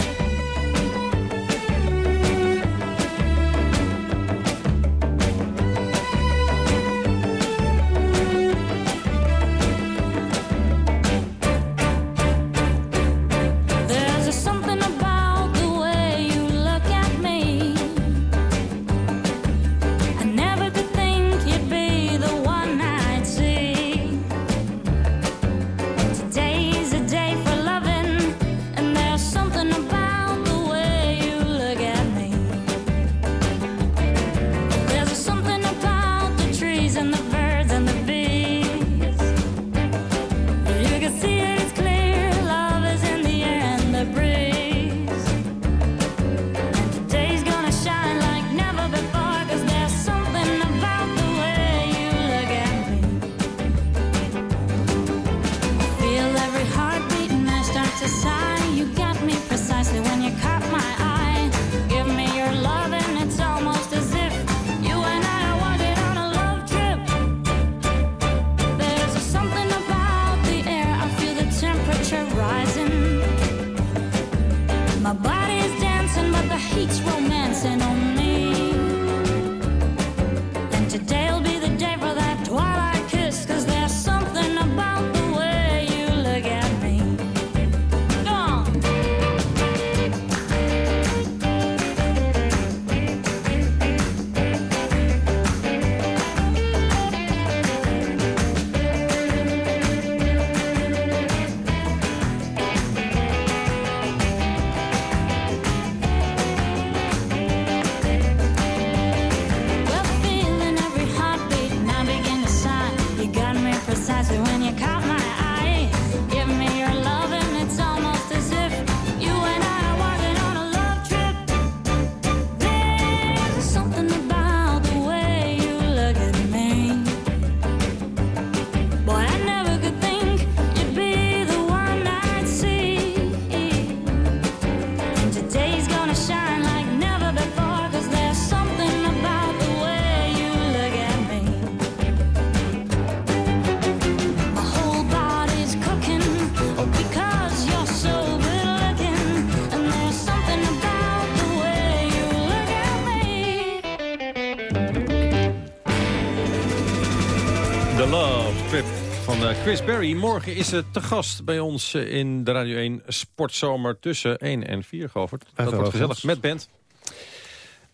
Chris Berry. Morgen is het te gast bij ons in de Radio 1 Sportzomer tussen 1 en 4, Govert. Dat wordt gezellig met band.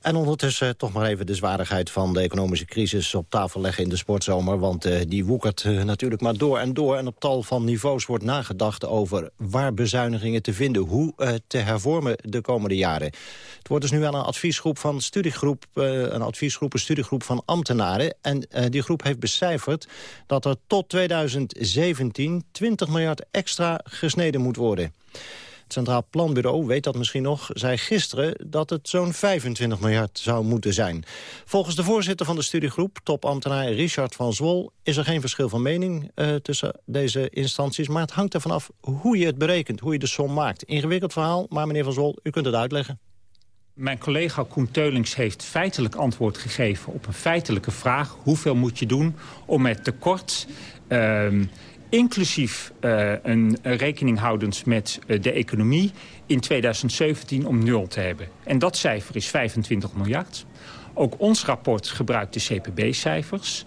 En ondertussen toch maar even de zwaardigheid van de economische crisis op tafel leggen in de sportzomer. Want eh, die woekert eh, natuurlijk maar door en door. En op tal van niveaus wordt nagedacht over waar bezuinigingen te vinden. Hoe eh, te hervormen de komende jaren. Het wordt dus nu aan een adviesgroep van studiegroep, een adviesgroep, een studiegroep van ambtenaren. En die groep heeft becijferd dat er tot 2017 20 miljard extra gesneden moet worden. Het Centraal Planbureau, weet dat misschien nog, zei gisteren dat het zo'n 25 miljard zou moeten zijn. Volgens de voorzitter van de studiegroep, topambtenaar Richard van Zwol, is er geen verschil van mening eh, tussen deze instanties. Maar het hangt ervan af hoe je het berekent, hoe je de som maakt. Ingewikkeld verhaal, maar meneer van Zwol, u kunt het uitleggen. Mijn collega Koen Teulings heeft feitelijk antwoord gegeven op een feitelijke vraag. Hoeveel moet je doen om het tekort... ehm, inclusief eh, een rekening houdens met eh, de economie... in 2017 om nul te hebben. En dat cijfer is 25 miljard. Ook ons rapport gebruikt de CPB-cijfers.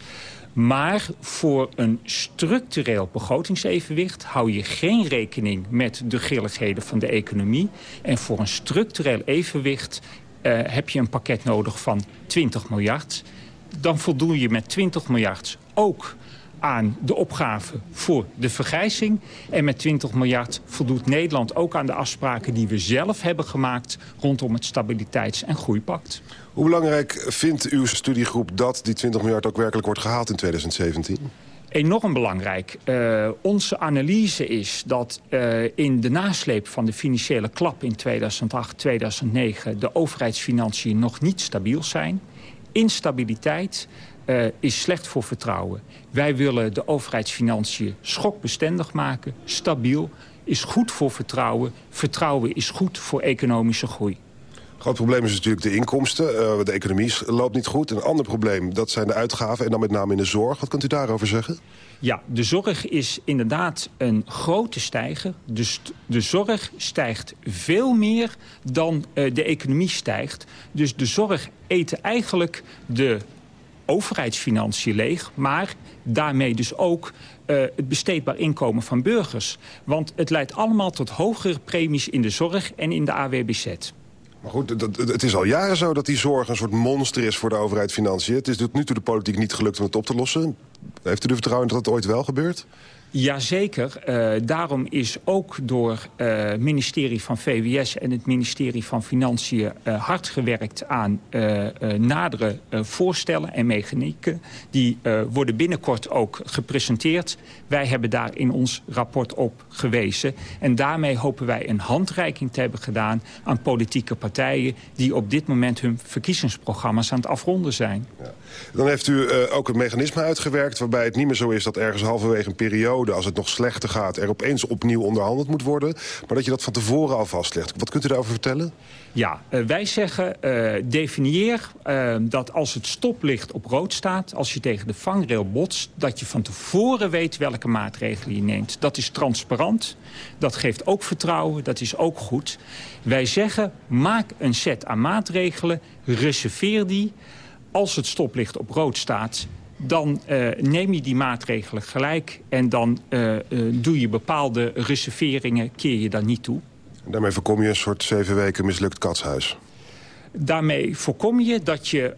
Maar voor een structureel begrotingsevenwicht hou je geen rekening met de grilligheden van de economie. En voor een structureel evenwicht eh, heb je een pakket nodig van 20 miljard. Dan voldoe je met 20 miljard ook aan de opgave voor de vergrijzing. En met 20 miljard voldoet Nederland ook aan de afspraken die we zelf hebben gemaakt rondom het Stabiliteits- en Groeipact. Hoe belangrijk vindt uw studiegroep dat die 20 miljard ook werkelijk wordt gehaald in 2017? Enorm belangrijk. Uh, onze analyse is dat uh, in de nasleep van de financiële klap in 2008, 2009... de overheidsfinanciën nog niet stabiel zijn. Instabiliteit uh, is slecht voor vertrouwen. Wij willen de overheidsfinanciën schokbestendig maken, stabiel. is goed voor vertrouwen. Vertrouwen is goed voor economische groei. Groot probleem is natuurlijk de inkomsten. Eh, de economie loopt niet goed. Een ander probleem, dat zijn de uitgaven. En dan met name in de zorg. Wat kunt u daarover zeggen? Ja, de zorg is inderdaad een grote stijger. Dus de zorg stijgt veel meer dan eh, de economie stijgt. Dus de zorg eet eigenlijk de overheidsfinanciën leeg... maar daarmee dus ook eh, het besteedbaar inkomen van burgers. Want het leidt allemaal tot hogere premies in de zorg en in de AWBZ. Maar goed, dat, het is al jaren zo dat die zorg een soort monster is voor de overheid financiën. Het is tot nu toe de politiek niet gelukt om het op te lossen. Heeft u er vertrouwen dat het ooit wel gebeurt? Jazeker. Uh, daarom is ook door eh, het ministerie van VWS en het ministerie van Financiën uh, hard gewerkt aan nadere voorstellen en mechanieken. Die worden binnenkort ook gepresenteerd. Wij hebben daar in ons rapport op gewezen. En daarmee hopen wij een handreiking te hebben gedaan aan politieke partijen die op dit moment hun verkiezingsprogramma's aan het afronden zijn. Ja. Dan heeft u ook een mechanisme uitgewerkt waarbij het niet meer zo is dat ergens halverwege een periode als het nog slechter gaat... er opeens opnieuw onderhandeld moet worden. Maar dat je dat van tevoren al vastlegt. Wat kunt u daarover vertellen? Ja, uh, wij zeggen, uh, definieer dat als het stoplicht op rood staat... als je tegen de vangrail botst, dat je van tevoren weet welke maatregelen je neemt. Dat is transparant, dat geeft ook vertrouwen, dat is ook goed. Wij zeggen, maak een set aan maatregelen, reserveer die... als het stoplicht op rood staat dan uh, neem je die maatregelen gelijk... en dan uh, doe je bepaalde reserveringen, keer je dan niet toe. En daarmee voorkom je een soort zeven weken mislukt katshuis. Daarmee voorkom je dat je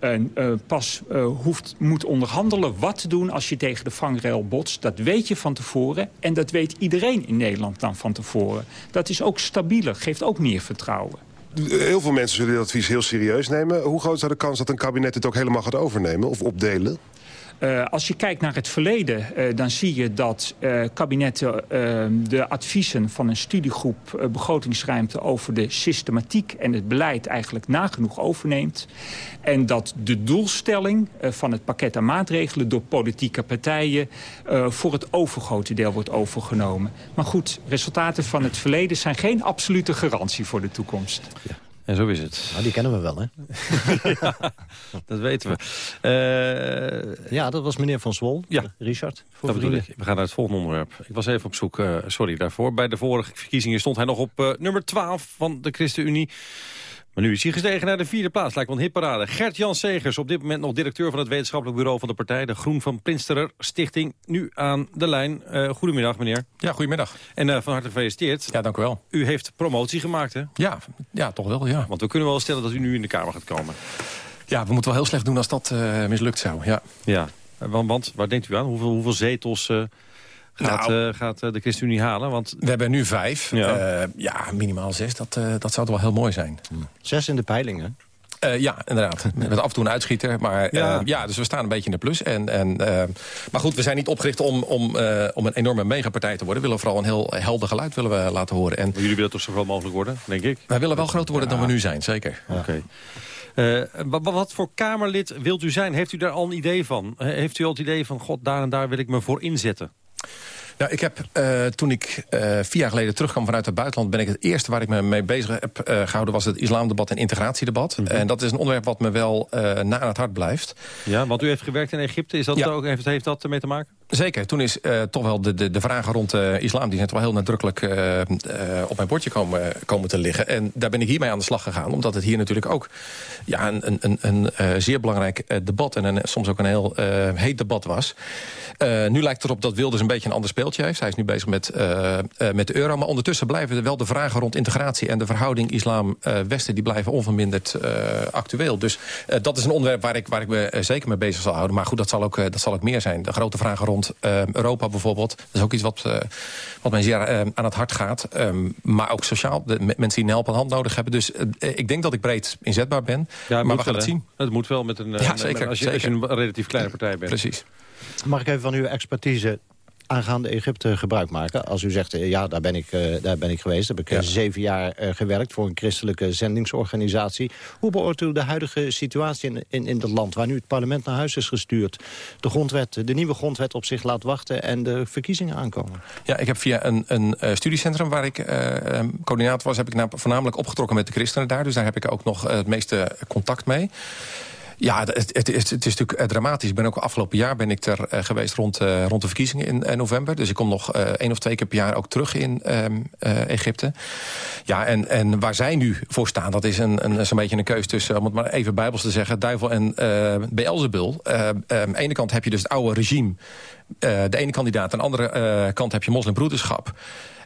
pas hoeft, moet onderhandelen wat te doen als je tegen de vangrail botst. Dat weet je van tevoren en dat weet iedereen in Nederland dan van tevoren. Dat is ook stabieler, geeft ook meer vertrouwen. Heel veel mensen zullen dit advies heel serieus nemen. Hoe groot is de kans dat een kabinet het ook helemaal gaat overnemen of opdelen? Uh, als je kijkt naar het verleden, uh, dan zie je dat uh, kabinetten de adviezen van een studiegroep begrotingsruimte over de systematiek en het beleid eigenlijk nagenoeg overneemt. En dat de doelstelling van het pakket aan maatregelen door politieke partijen voor het overgrote deel wordt overgenomen. Maar goed, resultaten van het verleden zijn geen absolute garantie voor de toekomst. Ja. En zo is het. Nou, die kennen we wel, hè? ja, dat weten we. Uh, ja, dat was meneer Van Zwol. Ja. Richard. Voor dat bedoel ik. We gaan naar het volgende onderwerp. Ik was even op zoek, uh, sorry daarvoor. Bij de vorige verkiezingen stond hij nog op uh, nummer 12 van de ChristenUnie. Maar nu is hij gestegen naar de vierde plaats. Lijkt wel een hitparade. Gert-Jan Segers, op dit moment nog directeur van het wetenschappelijk bureau van de partij. De Groen van Prinsterer Stichting. Nu aan de lijn. Uh, goedemiddag, meneer. Ja, goedemiddag. En uh, van harte gefeliciteerd. Ja, dank u wel. U heeft promotie gemaakt, hè? Ja, ja toch wel, ja. Want we kunnen wel stellen dat u nu in de Kamer gaat komen. Ja, we moeten wel heel slecht doen als dat uh, mislukt zou, ja. Ja, want, want waar denkt u aan? Hoeveel, hoeveel zetels gaat, nou, uh, gaat uh, de ChristenUnie halen? Want... We hebben nu vijf. Ja, uh, ja minimaal zes. Dat, dat zou toch wel heel mooi zijn. Zes in de peilingen? Uh, ja, inderdaad. Met af en toe een uitschieter. Maar ja. Uh, ja, dus we staan een beetje in de plus. En, en, uh, maar goed, we zijn niet opgericht om, om, om een enorme megapartij te worden. We willen vooral een heel helder geluid willen we laten horen. En jullie willen toch zo groot mogelijk worden, denk ik? Wij willen wel groter worden ja. dan we nu zijn, zeker. Oké. Okay. Uh, wat voor Kamerlid wilt u zijn? Heeft u daar al een idee van? Heeft u al het idee van, god, daar en daar wil ik me voor inzetten? Nou, ik heb, uh, toen ik uh, vier jaar geleden terugkwam vanuit het buitenland... ben ik het eerste waar ik me mee bezig heb uh, gehouden... was het islamdebat en integratiedebat. Mm -hmm. En dat is een onderwerp wat me wel na aan het hart blijft. Ja, want u heeft gewerkt in Egypte. Is dat ja. ook, heeft, heeft dat ermee te maken? Zeker. Toen is uh, toch wel de, de, de vragen rond de islam... die zijn toch wel heel nadrukkelijk uh, op mijn bordje komen, komen te liggen. En daar ben ik hiermee aan de slag gegaan. Omdat het hier natuurlijk ook ja, een, een, een, een zeer belangrijk debat... en een, soms ook een heel heet debat was. nu lijkt het erop dat Wilders een beetje een ander speeltje heeft. Hij is nu bezig met, met de euro. Maar ondertussen blijven er wel de vragen rond integratie... en de verhouding islam-westen... die blijven onverminderd actueel. Dus dat is een onderwerp waar ik, waar ik me zeker mee bezig zal houden. Maar goed, dat zal ook, dat zal ook meer zijn. De grote vragen rond uh, Europa bijvoorbeeld. Dat is ook iets wat, uh, wat mij zeer uh, aan het hart gaat. Um, maar ook sociaal. De mensen die een helpende hand nodig hebben. Dus ik denk dat ik breed inzetbaar ben. Ja, maar we gaan wel, het zien. Het moet wel met een, ja, zeker, als, je, zeker. als je een relatief kleine partij bent. Precies. Mag ik even van uw expertise aangaande Egypte gebruik maken? Als u zegt, eh, ja, daar ben ik, eh, daar ben ik geweest. Heb ik eh, zeven jaar gewerkt voor een christelijke zendingsorganisatie. Hoe beoordeelt u de huidige situatie in, in, in dat land... waar nu het parlement naar huis is gestuurd? De, grondwet, de nieuwe grondwet op zich laat wachten en de verkiezingen aankomen. Ja, ik heb via een, een studiecentrum waar ik eh, coördinator was... heb ik voornamelijk opgetrokken met de christenen daar. Dus daar heb ik ook nog het meeste contact mee. Ja, het, het, is, natuurlijk eh, dramatisch. Ik ben ook afgelopen jaar ben ik er eh, geweest rond, eh, rond de verkiezingen in november. Dus ik kom nog eh, één of twee keer per jaar ook terug in ehm, eh, Egypte. Ja, en, en waar zij nu voor staan, dat is een, een, zo'n beetje een keus tussen... om het maar even bijbels te zeggen, duivel en Beelzebul. Eh, eh, aan de ene kant heb je dus het oude regime... de ene kandidaat, aan de andere kant heb je moslimbroederschap...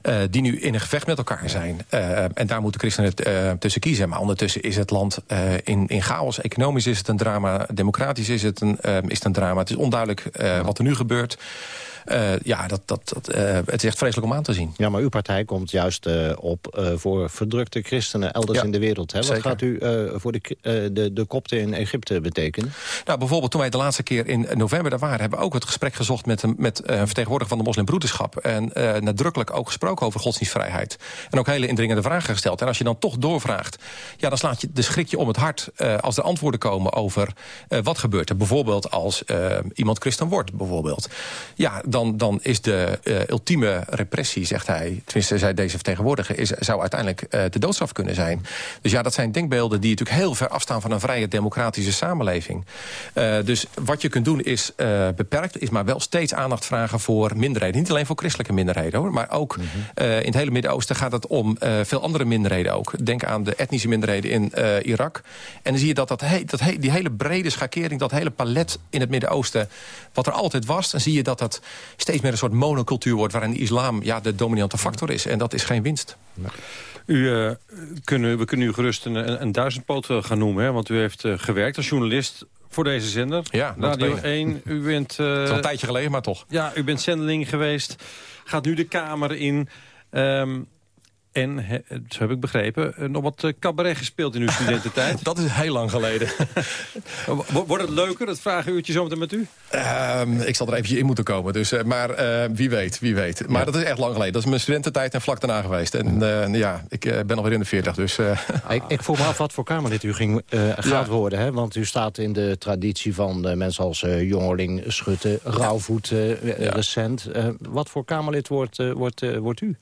eh, die nu in een gevecht met elkaar zijn. Eh, en daar moeten christenen eh, tussen kiezen. Maar ondertussen is het land in, in chaos. Economisch is het een drama. Democratisch is het een, is het een drama. Het is onduidelijk wat er nu gebeurt. Eh, ja, dat, dat, dat, eh, het is echt vreselijk om aan te zien. Ja, maar uw partij komt juist eh, op voor verdrukte christenen elders Ja, in de wereld. Hè? Wat zeker. gaat u voor de, de, de kopten in Egypte betekenen? Nou, bijvoorbeeld toen wij de laatste keer in november daar waren... hebben we ook het gesprek gezocht met een, met een vertegenwoordiger van de moslimbroederschap. En nadrukkelijk ook gesproken over godsdienstvrijheid. En ook hele indringende vragen gesteld. En als je dan toch doorvraagt, ja, dan slaat je de schrik je om het hart... als er antwoorden komen over eh, wat gebeurt er. Bijvoorbeeld als iemand christen wordt, bijvoorbeeld. Ja, dan, dan is de eh, ultieme repressie, zegt hij... tenminste, zei deze vertegenwoordiger... Is, zou uiteindelijk eh, de doodstraf kunnen zijn. Dus ja, dat zijn denkbeelden die natuurlijk heel ver afstaan... van een vrije democratische samenleving. Eh, dus wat je kunt doen is beperkt... is maar wel steeds aandacht vragen voor minderheden. Niet alleen voor christelijke minderheden, hoor. Maar ook eh, in het hele Midden-Oosten gaat het om veel andere minderheden ook. Denk aan de etnische minderheden in Irak. En dan zie je dat, dat, he- dat he- die hele brede schakering... dat hele palet in het Midden-Oosten, wat er altijd was... dan zie je dat dat steeds meer een soort monocultuur wordt... waarin de islam ja, de dominante factor is. En dat is geen winst. U, eh, kunnen, we kunnen u gerust een, een, duizendpoot eh, gaan noemen. Hè? Want u heeft eh, gewerkt als journalist voor deze zender. Ja, Radio notabene. 1. U bent... Het is al een tijdje geleden, maar toch. ja, u bent zendeling geweest. Gaat nu de Kamer in. Ehm, en, he- zo heb ik begrepen, eh, nog wat eh, cabaret gespeeld in uw studententijd. Dat is heel lang geleden. Wo- Wordt het leuker, het vragenuurtje zometeen met u? Ehm, ik zal er eventjes in moeten komen. Dus, eh, maar eh, wie weet, wie weet. Maar dat is echt lang geleden. Dat is mijn studententijd en vlak daarna geweest. En eh, ja, ik ben alweer in de 40, dus... eh, Ik, ik vroeg me af wat voor Kamerlid u ging, eh, gaat Ja. worden. Hè? Want u staat in de traditie van eh, mensen als eh, Jongeling, Schutte, Rauwvoet Ja. recent. Eh, wat voor Kamerlid wordt, wordt, wordt u?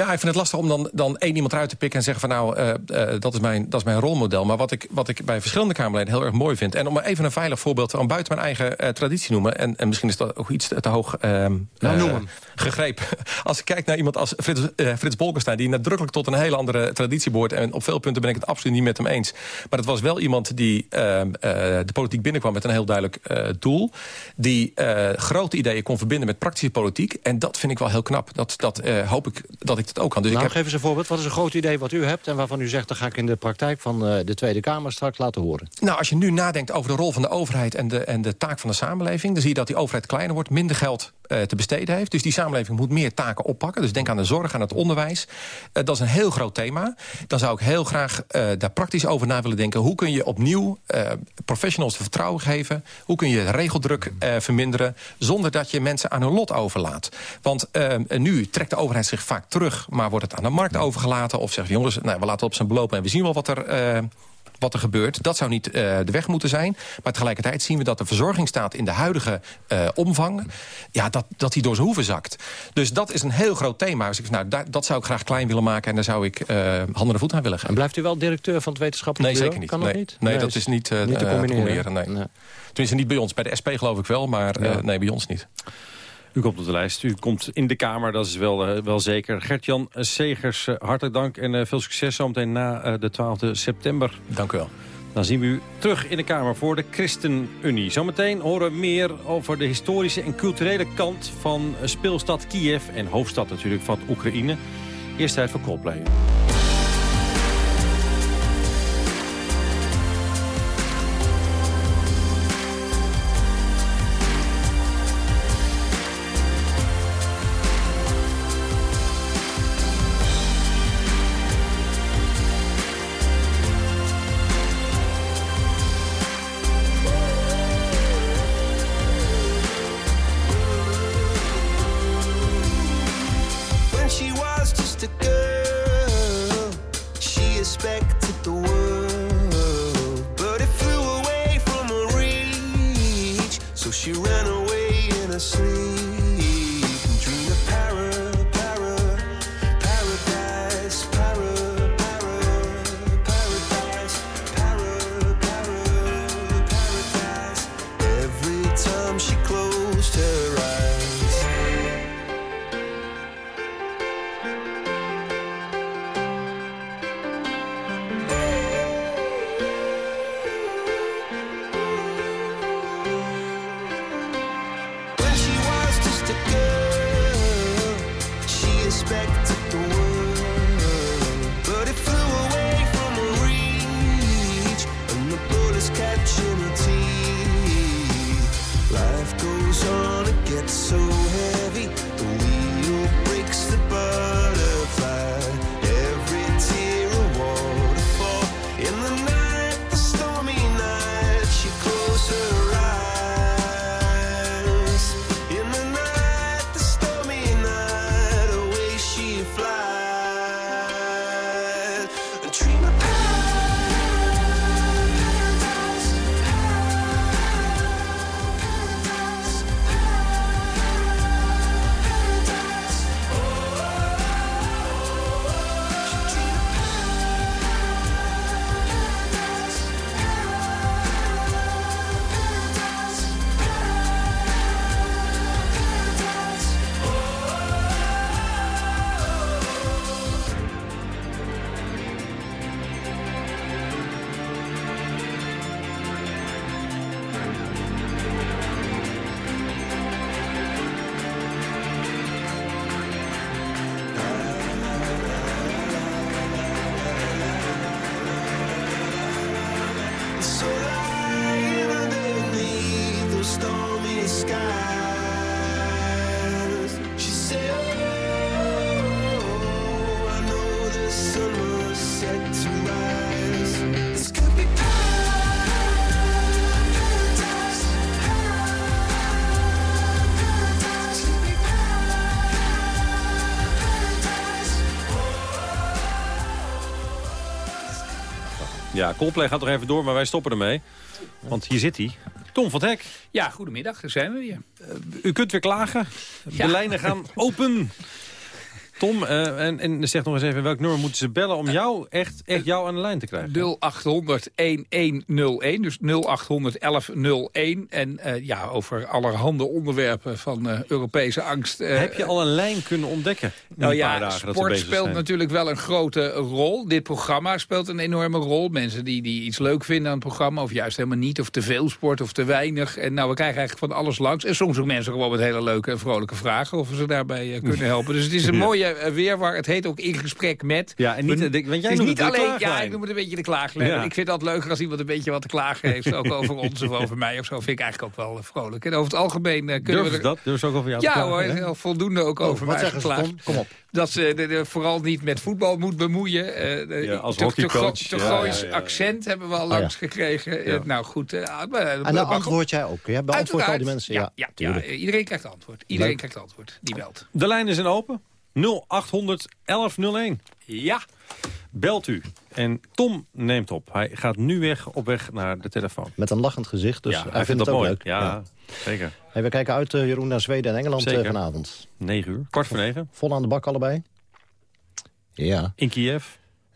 Ja, ik vind het lastig om dan, dan één iemand eruit te pikken en zeggen van nou, eh, eh, dat, is mijn, dat is mijn rolmodel. Maar wat ik, wat ik bij verschillende Kamerleden heel erg mooi vind... en om maar even een veilig voorbeeld van buiten mijn eigen eh, traditie noemen... En, en misschien is dat ook iets te, te hoog ehm, Nou, noem hem. Gegrepen. Als ik kijk naar iemand als Frits, eh, Frits Bolkestein... die nadrukkelijk tot een hele andere traditie behoort... en op veel punten ben ik het absoluut niet met hem eens. Maar het was wel iemand die ehm, eh, de politiek binnenkwam met een heel duidelijk eh, doel... die grote ideeën kon verbinden met praktische politiek. En dat vind ik wel heel knap. Dat, dat hoop ik dat ik dat ook kan. Dus nou, ik heb geef eens een voorbeeld. Wat is een groot idee wat u hebt... en waarvan u zegt, dat ga ik in de praktijk van de Tweede Kamer straks laten horen? Nou, als je nu nadenkt over de rol van de overheid en de, en de taak van de samenleving... dan zie je dat die overheid kleiner wordt, minder geld eh, te besteden heeft. Dus die samenleving moet meer taken oppakken. Dus denk aan de zorg, aan het onderwijs. Eh, dat is een heel groot thema. Dan zou ik heel graag eh, daar praktisch over na willen denken. Hoe kun je opnieuw professionals vertrouwen geven? Hoe kun je regeldruk verminderen... zonder dat je mensen aan hun lot overlaat? Want nu trekt de overheid zich vaak terug... maar wordt het aan de markt overgelaten? Of zeggen jongens, nou, we laten het op zijn belopen... en we zien wel wat er... wat er gebeurt. Dat zou niet eh, de weg moeten zijn. Maar tegelijkertijd zien we dat de verzorgingsstaat in de huidige eh, omvang... Ja, dat, dat die door zijn hoeven zakt. Dus dat is een heel groot thema. Dus ik, nou, daar, dat zou ik graag klein willen maken... en daar zou ik eh, handen en voeten aan willen En geven. blijft u wel directeur van het wetenschappelijk Nee, bureau? zeker niet. Kan nee. niet? Nee, dat is niet, niet te combineren. nee. Tenminste, niet bij ons. Bij de SP geloof ik wel, maar nee, bij ons niet. U komt op de lijst. U komt in de Kamer, dat is wel, eh, wel zeker. Gert-Jan Segers, eh, hartelijk dank en eh, veel succes zometeen na eh, de 12e september. Dank u wel. Dan zien we u terug in de Kamer voor de ChristenUnie. Zometeen horen we meer over de historische en culturele kant van eh, speelstad Kiev... en hoofdstad natuurlijk van Oekraïne. Eerst tijd voor Coldplay. Ja, Coldplay gaat nog even door, maar wij stoppen ermee. Want hier zit hij. Tom van Hek. Ja, goedemiddag, daar zijn we weer. U kunt weer klagen. Ja. De lijnen gaan open. Tom, eh, en, en zeg nog eens even welk nummer moeten ze bellen om jou echt, echt jou aan de lijn te krijgen? 0800 1101, dus 0800 1101. En eh, ja, over allerhande onderwerpen van eh, Europese angst. Heb je al een lijn kunnen ontdekken? Nou ja, dagen sport speelt zijn? natuurlijk wel een grote rol. Dit programma speelt een enorme rol. Mensen die, die iets leuk vinden aan het programma... of juist helemaal niet, of te veel sport, of te weinig. En nou, we krijgen eigenlijk van alles langs. En soms ook mensen gewoon met hele leuke en vrolijke vragen... of we ze daarbij kunnen helpen. Dus het is een mooie eh, weerwar. Het heet ook In Gesprek Met. Ja, en niet, de- want jij het is niet alleen, Ja, ik noem het een beetje de klaaglijn. Ja. Ik vind het altijd leuker als iemand een beetje wat te klagen heeft. Ook over ons of over mij of zo. Vind ik eigenlijk ook wel eh, vrolijk. En over het algemeen eh, kunnen Durven we... er- dat? Ook over jou te ja klagen, hoor, hè? voldoende ook Oh, over wat mij geklaagd. Tom? Kom op. Dat ze de- de- vooral niet met voetbal moet bemoeien. Eh, de- Ja, als te- te hockeycoach. Te Ja, Goois ja, ja. accent hebben we al ja. langs gekregen. Ja. nou goed. ah, maar- En dan antwoord jij ook. Jij beantwoordt al die mensen. Ja, Ja, ja, ja, tuurlijk. iedereen krijgt antwoord. Iedereen Leuk. krijgt antwoord. Die belt. De lijnen zijn open. 0800 1101. Ja. Belt u. En Tom neemt op. Hij gaat nu weg op weg naar de telefoon. Met een lachend gezicht, dus ja, hij, hij vindt het ook mooi. leuk. Ja, zeker. Hey, we kijken uit, eh, Jeroen, naar Zweden en Engeland eh, Zeker. vanavond. 9 uur. Kwart voor negen. Vol aan de bak allebei? Ja. In Kiev.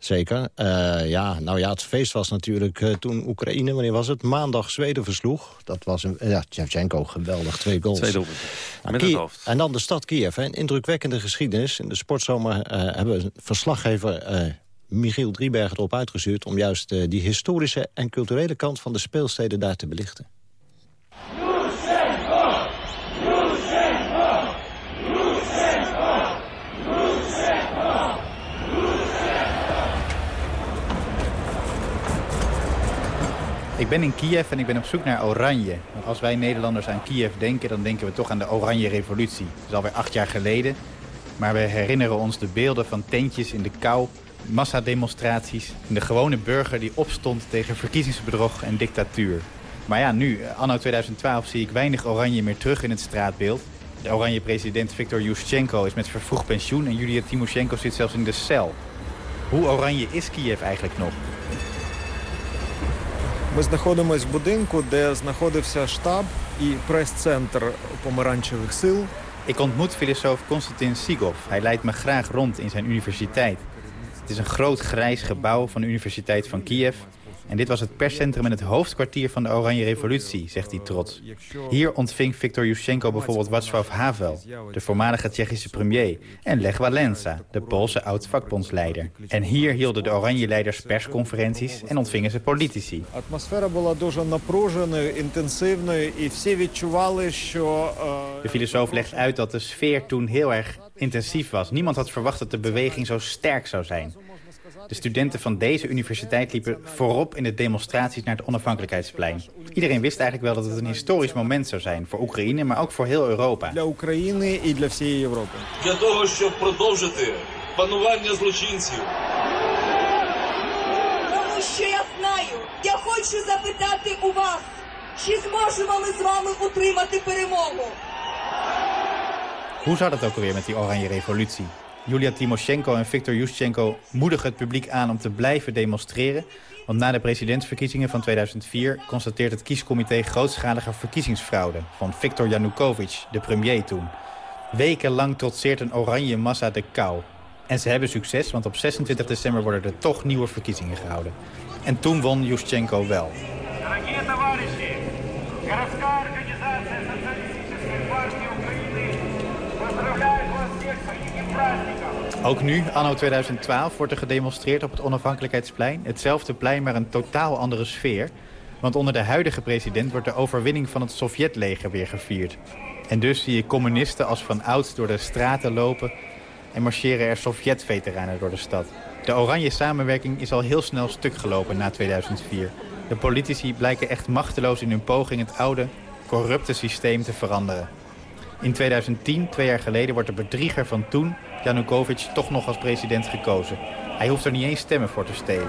Zeker. Eh, ja, nou ja, het feest was natuurlijk eh, toen Oekraïne, wanneer was het? Maandag Zweden versloeg. Dat was een, ja, Shevchenko, geweldig, twee goals. Twee doelpunten. Nou, Met Kie- het hoofd. En dan de stad Kiev, hè, een indrukwekkende geschiedenis. In de sportzomer eh, hebben we verslaggever eh, Michiel Drieberg erop uitgestuurd... om juist eh, die historische en culturele kant van de speelsteden daar te belichten. Ik ben in Kiev en ik ben op zoek naar oranje. Want als wij Nederlanders aan Kiev denken, dan denken we toch aan de oranje revolutie. Dat is alweer acht jaar geleden. Maar we herinneren ons de beelden van tentjes in de kou, massademonstraties... en de gewone burger die opstond tegen verkiezingsbedrog en dictatuur. Maar ja, nu, anno 2012, zie ik weinig oranje meer terug in het straatbeeld. De oranje president Viktor Yushchenko is met vervroegd pensioen... en Julia Timoshenko zit zelfs in de cel. Hoe oranje is Kiev eigenlijk nog? Ми знаходимося в будинку, де знаходився штаб і прес-центр помаранчевих сил. Ik ontmoet filosoof Konstantin Sigov. Hij leidt me graag rond in zijn universiteit. Het is een groot grijs gebouw van de Universiteit van Kiev. en dit was het perscentrum in het hoofdkwartier van de Oranje Revolutie, zegt hij trots. Hier ontving Viktor Yushchenko bijvoorbeeld Václav Havel, de voormalige Tsjechische premier, en Lech Walensa, de Poolse oud-vakbondsleider. En hier hielden de Oranje-leiders persconferenties en ontvingen ze politici. De filosoof legt uit dat de sfeer toen heel erg intensief was. Niemand had verwacht dat de beweging zo sterk zou zijn. De studenten van deze universiteit liepen voorop in de demonstraties naar het onafhankelijkheidsplein. Iedereen wist eigenlijk wel dat het een historisch moment zou zijn voor Oekraïne, maar ook voor heel Europa. для України і для всієї Європи. для того, щоб продовжити панування злочинців. Тому що я знаю, я хочу запитати у вас, чи зможемо ми з вами утримати перемогу? Hoe zat het ook alweer met die oranje revolutie? Julia Timoshenko en Viktor Yushchenko moedigen het publiek aan om te blijven demonstreren. Want na de presidentsverkiezingen van 2004 constateert het kiescomité grootschalige verkiezingsfraude van Viktor Yanukovych, de premier toen. Wekenlang trotseert een oranje massa de kou. En ze hebben succes, want op 26 december worden er toch nieuwe verkiezingen gehouden. En toen won Yushchenko wel. Ook nu, anno 2012, wordt er gedemonstreerd op het onafhankelijkheidsplein. Hetzelfde plein, maar een totaal andere sfeer. Want onder de huidige president wordt de overwinning van het Sovjetleger weer gevierd. En dus zie je communisten als van ouds door de straten lopen... en marcheren er Sovjet-veteranen door de stad. De oranje samenwerking is al heel snel stuk gelopen na 2004. De politici blijken echt machteloos in hun poging het oude, corrupte systeem te veranderen. In 2010, twee jaar geleden, wordt de bedrieger van toen, Yanukovych, toch nog als president gekozen. Hij hoeft er niet eens stemmen voor te stelen.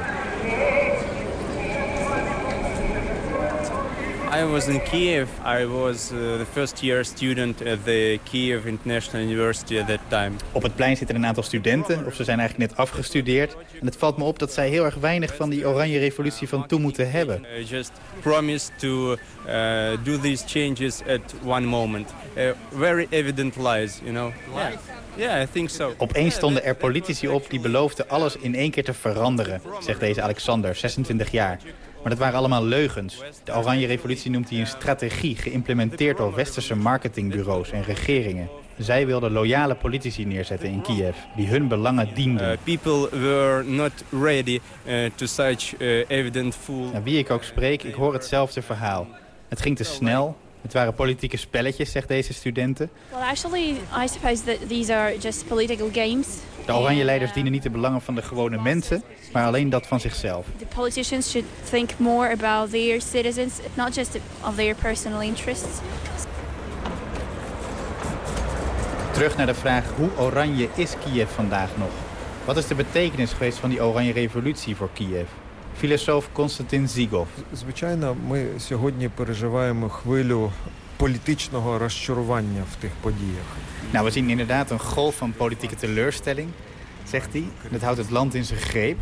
I was in Kiev. I was uh, the first year student at the Kiev International University at that time. Op het plein zitten een aantal studenten, of ze zijn eigenlijk net afgestudeerd. En het valt me op dat zij heel erg weinig van die oranje revolutie van toen moeten hebben. I just promised to uh, do these changes at one moment. Uh, very evident lies, you know. Yeah. Yeah, I think so. Opeens stonden er politici op die beloofden alles in één keer te veranderen, zegt deze Alexander, 26 jaar. Maar dat waren allemaal leugens. De Oranje Revolutie noemt hij een strategie geïmplementeerd door westerse marketingbureaus en regeringen. Zij wilden loyale politici neerzetten in Kiev, die hun belangen dienden. Uh, people were not ready uh, to such uh, evident fool. Nou, wie ik ook spreek, ik hoor hetzelfde verhaal. Het ging te snel. Het waren politieke spelletjes, zegt deze studenten. Well, actually, I suppose that these are just political games. De oranje leiders dienen niet de belangen van de gewone mensen, maar alleen dat van zichzelf. The politicians should think more about their citizens, not just of their personal interests. Terug naar de vraag hoe oranje is Kiev vandaag nog? Wat is de betekenis geweest van die oranje revolutie voor Kiev? Filosoof Konstantin Zigov. Звичайно, ми сьогодні переживаємо хвилю політичного розчарування в тих подіях. Nou, we zien inderdaad een golf van politieke teleurstelling, zegt hij. Dat houdt het land in zijn greep.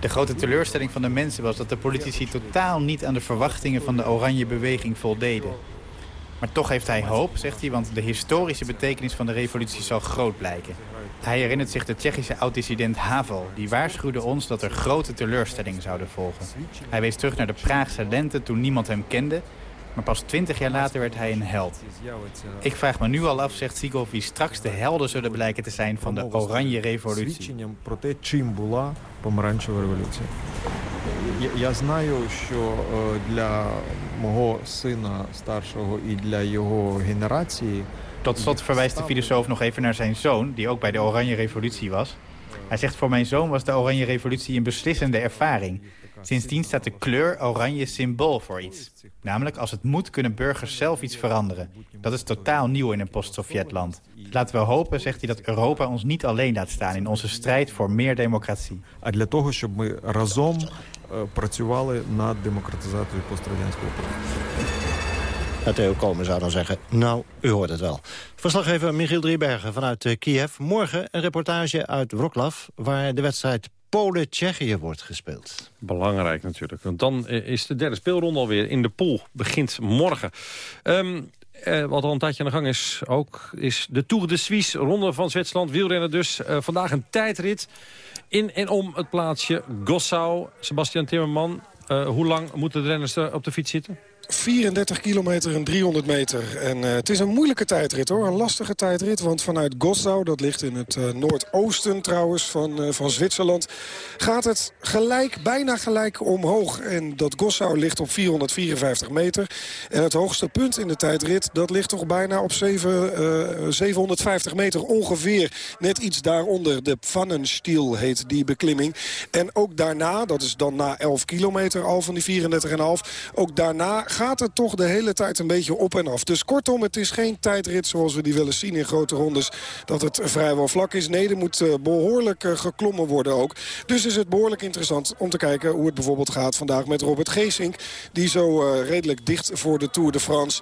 De grote teleurstelling van de mensen was dat de politici totaal niet aan de verwachtingen van de oranje beweging voldeden. Maar toch heeft hij hoop, zegt hij, want de historische betekenis van de revolutie zal groot blijken. Hij herinnert zich de Tsjechische oud-dissident Havel. Die waarschuwde ons dat er grote teleurstellingen zouden volgen. Hij wees terug naar de Praagse lente toen niemand hem kende. Maar pas twintig jaar later werd hij een held. Ik vraag me nu al af, zegt Sigov, wie straks de helden zullen blijken te zijn van de Oranje Revolutie. Свідченням про те, чим була помаранчева революція. Я, я знаю, що е, для мого сина старшого і для його генерації Tot slot verwijst de filosoof nog even naar zijn zoon, die ook bij de Oranje Revolutie was. Hij zegt, voor mijn zoon was de Oranje Revolutie een beslissende ervaring. Sindsdien staat de kleur oranje symbool voor iets. Namelijk, als het moet, kunnen burgers zelf iets veranderen. Dat is totaal nieuw in een post-Sovjetland. Laten we hopen, zegt hij, dat Europa ons niet alleen laat staan... in onze strijd voor meer democratie. а для того, щоб ми разом е, працювали над демократизацією пострадянського простору. Het Theo Komen zou dan zeggen, nou, u hoort het wel. Verslaggever Michiel Driebergen vanuit eh, Kiev. Morgen een reportage uit Wroclaw... waar de wedstrijd Polen-Tsjechië wordt gespeeld. Belangrijk natuurlijk, want dan eh, is de derde speelronde alweer in de pool. Begint morgen. Ehm, eh, wat al een tijdje aan de gang is ook, is de Tour de Suisse. Ronde van Zwitserland, wielrennen dus. Eh, vandaag een tijdrit in en om het plaatsje Gossau. Sebastian Timmerman, eh, hoe lang moeten de renners er op de fiets zitten? 34 kilometer en 300 meter. En eh, het is een moeilijke tijdrit hoor. Een lastige tijdrit. Want vanuit Gossau, dat ligt in het eh, noordoosten trouwens van, eh, van Zwitserland... gaat het gelijk, bijna gelijk omhoog. En dat Gossau ligt op 454 meter. En het hoogste punt in de tijdrit, dat ligt toch bijna op 7, eh, 750 meter ongeveer. Net iets daaronder. De Pfannenstiel heet die beklimming. En ook daarna, dat is dan na 11 kilometer al van die 34,5... ook daarna gaat het toch de hele tijd een beetje op en af. Dus kortom, het is geen tijdrit zoals we die willen zien in grote rondes. Dat het vrijwel vlak is. Nee, er moet eh, behoorlijk eh, geklommen worden ook. Dus is het behoorlijk interessant om te kijken hoe het bijvoorbeeld gaat vandaag met Robert Geesink. Die zo eh, redelijk dicht voor de Tour de France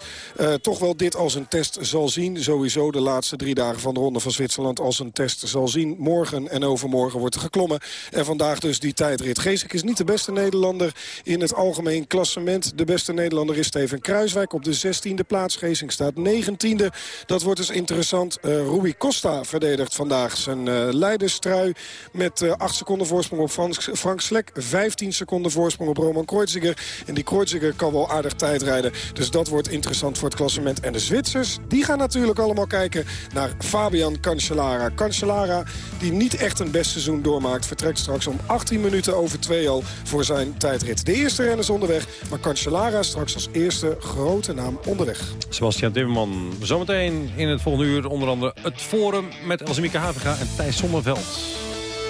toch wel dit als een test zal zien. Sowieso de laatste drie dagen van de Ronde van Zwitserland als een test zal zien. Morgen en overmorgen wordt er geklommen. En vandaag dus die tijdrit. Geesink is niet de beste Nederlander in het algemeen klassement. De beste Nederlander is Steven Kruiswijk op de 16e plaats. Geesink staat 19e. Dat wordt dus interessant. Uh, Rui Costa verdedigt vandaag zijn uh, leiderstrui. Met uh, 8 seconden voorsprong op Frank, Slek. 15 seconden voorsprong op Roman Kreuziger. En die Kreuziger kan wel aardig tijd rijden. Dus dat wordt interessant voor het klassement. En de Zwitsers, die gaan natuurlijk allemaal kijken naar Fabian Cancellara. Cancellara, die niet echt een best seizoen doormaakt... vertrekt straks om 18 minuten over 2 al voor zijn tijdrit. De eerste ren is onderweg, maar Cancellara straks als eerste grote naam onderweg. Sebastian Timmerman, zometeen in het volgende uur onder andere het Forum... met Elsemieke Haviga en Thijs Sommerveld.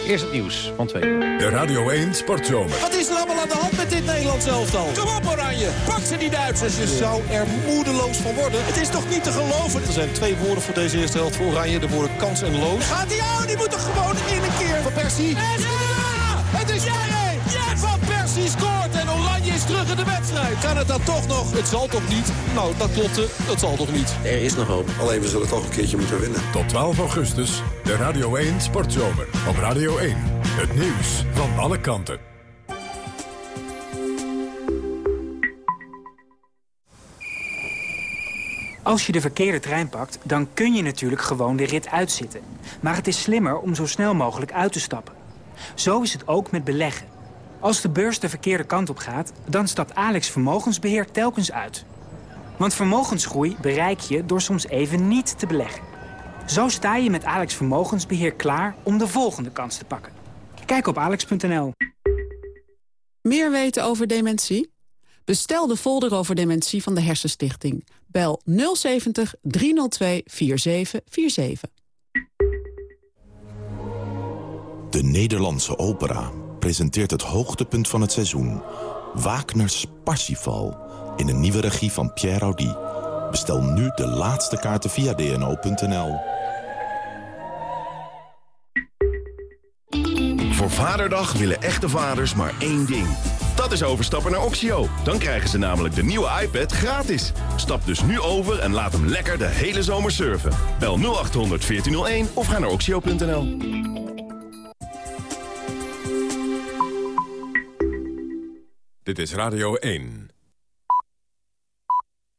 Eerst het nieuws van twee. De Radio 1 Sportzomer. Wat is er allemaal aan de hand met dit Nederlands elftal? Kom op Oranje, pak ze die Duitsers. Je zou er moedeloos van worden. Het is toch niet te geloven? Er zijn twee woorden voor deze eerste helft voor Oranje. De woorden kans en loos. Gaat hij? Oh, die moet toch gewoon in een keer. Van Persie. En ja! Het is 2-1. Ja! De wedstrijd. Kan het dan toch nog? Het zal toch niet? Nou, dat klopte. Het zal toch niet? Er is nog hoop. Alleen we zullen toch een keertje moeten winnen. Tot 12 augustus, de Radio 1 Sportzomer. Op Radio 1, het nieuws van alle kanten. Als je de verkeerde trein pakt, dan kun je natuurlijk gewoon de rit uitzitten. Maar het is slimmer om zo snel mogelijk uit te stappen. Zo is het ook met beleggen. Als de beurs de verkeerde kant op gaat, dan stapt Alex Vermogensbeheer telkens uit. Want vermogensgroei bereik je door soms even niet te beleggen. Zo sta je met Alex Vermogensbeheer klaar om de volgende kans te pakken. Kijk op alex.nl. Meer weten over dementie? Bestel de folder over dementie van de Hersenstichting. Bel 070 302 4747. De Nederlandse opera presenteert het hoogtepunt van het seizoen. Wagner's Parsifal in een nieuwe regie van Pierre Audi. Bestel nu de laatste kaarten via dno.nl. Voor Vaderdag willen echte vaders maar één ding. Dat is overstappen naar Oxio. Dan krijgen ze namelijk de nieuwe iPad gratis. Stap dus nu over en laat hem lekker de hele zomer surfen. Bel 0800 1401 of ga naar oxio.nl. Dit is Radio 1.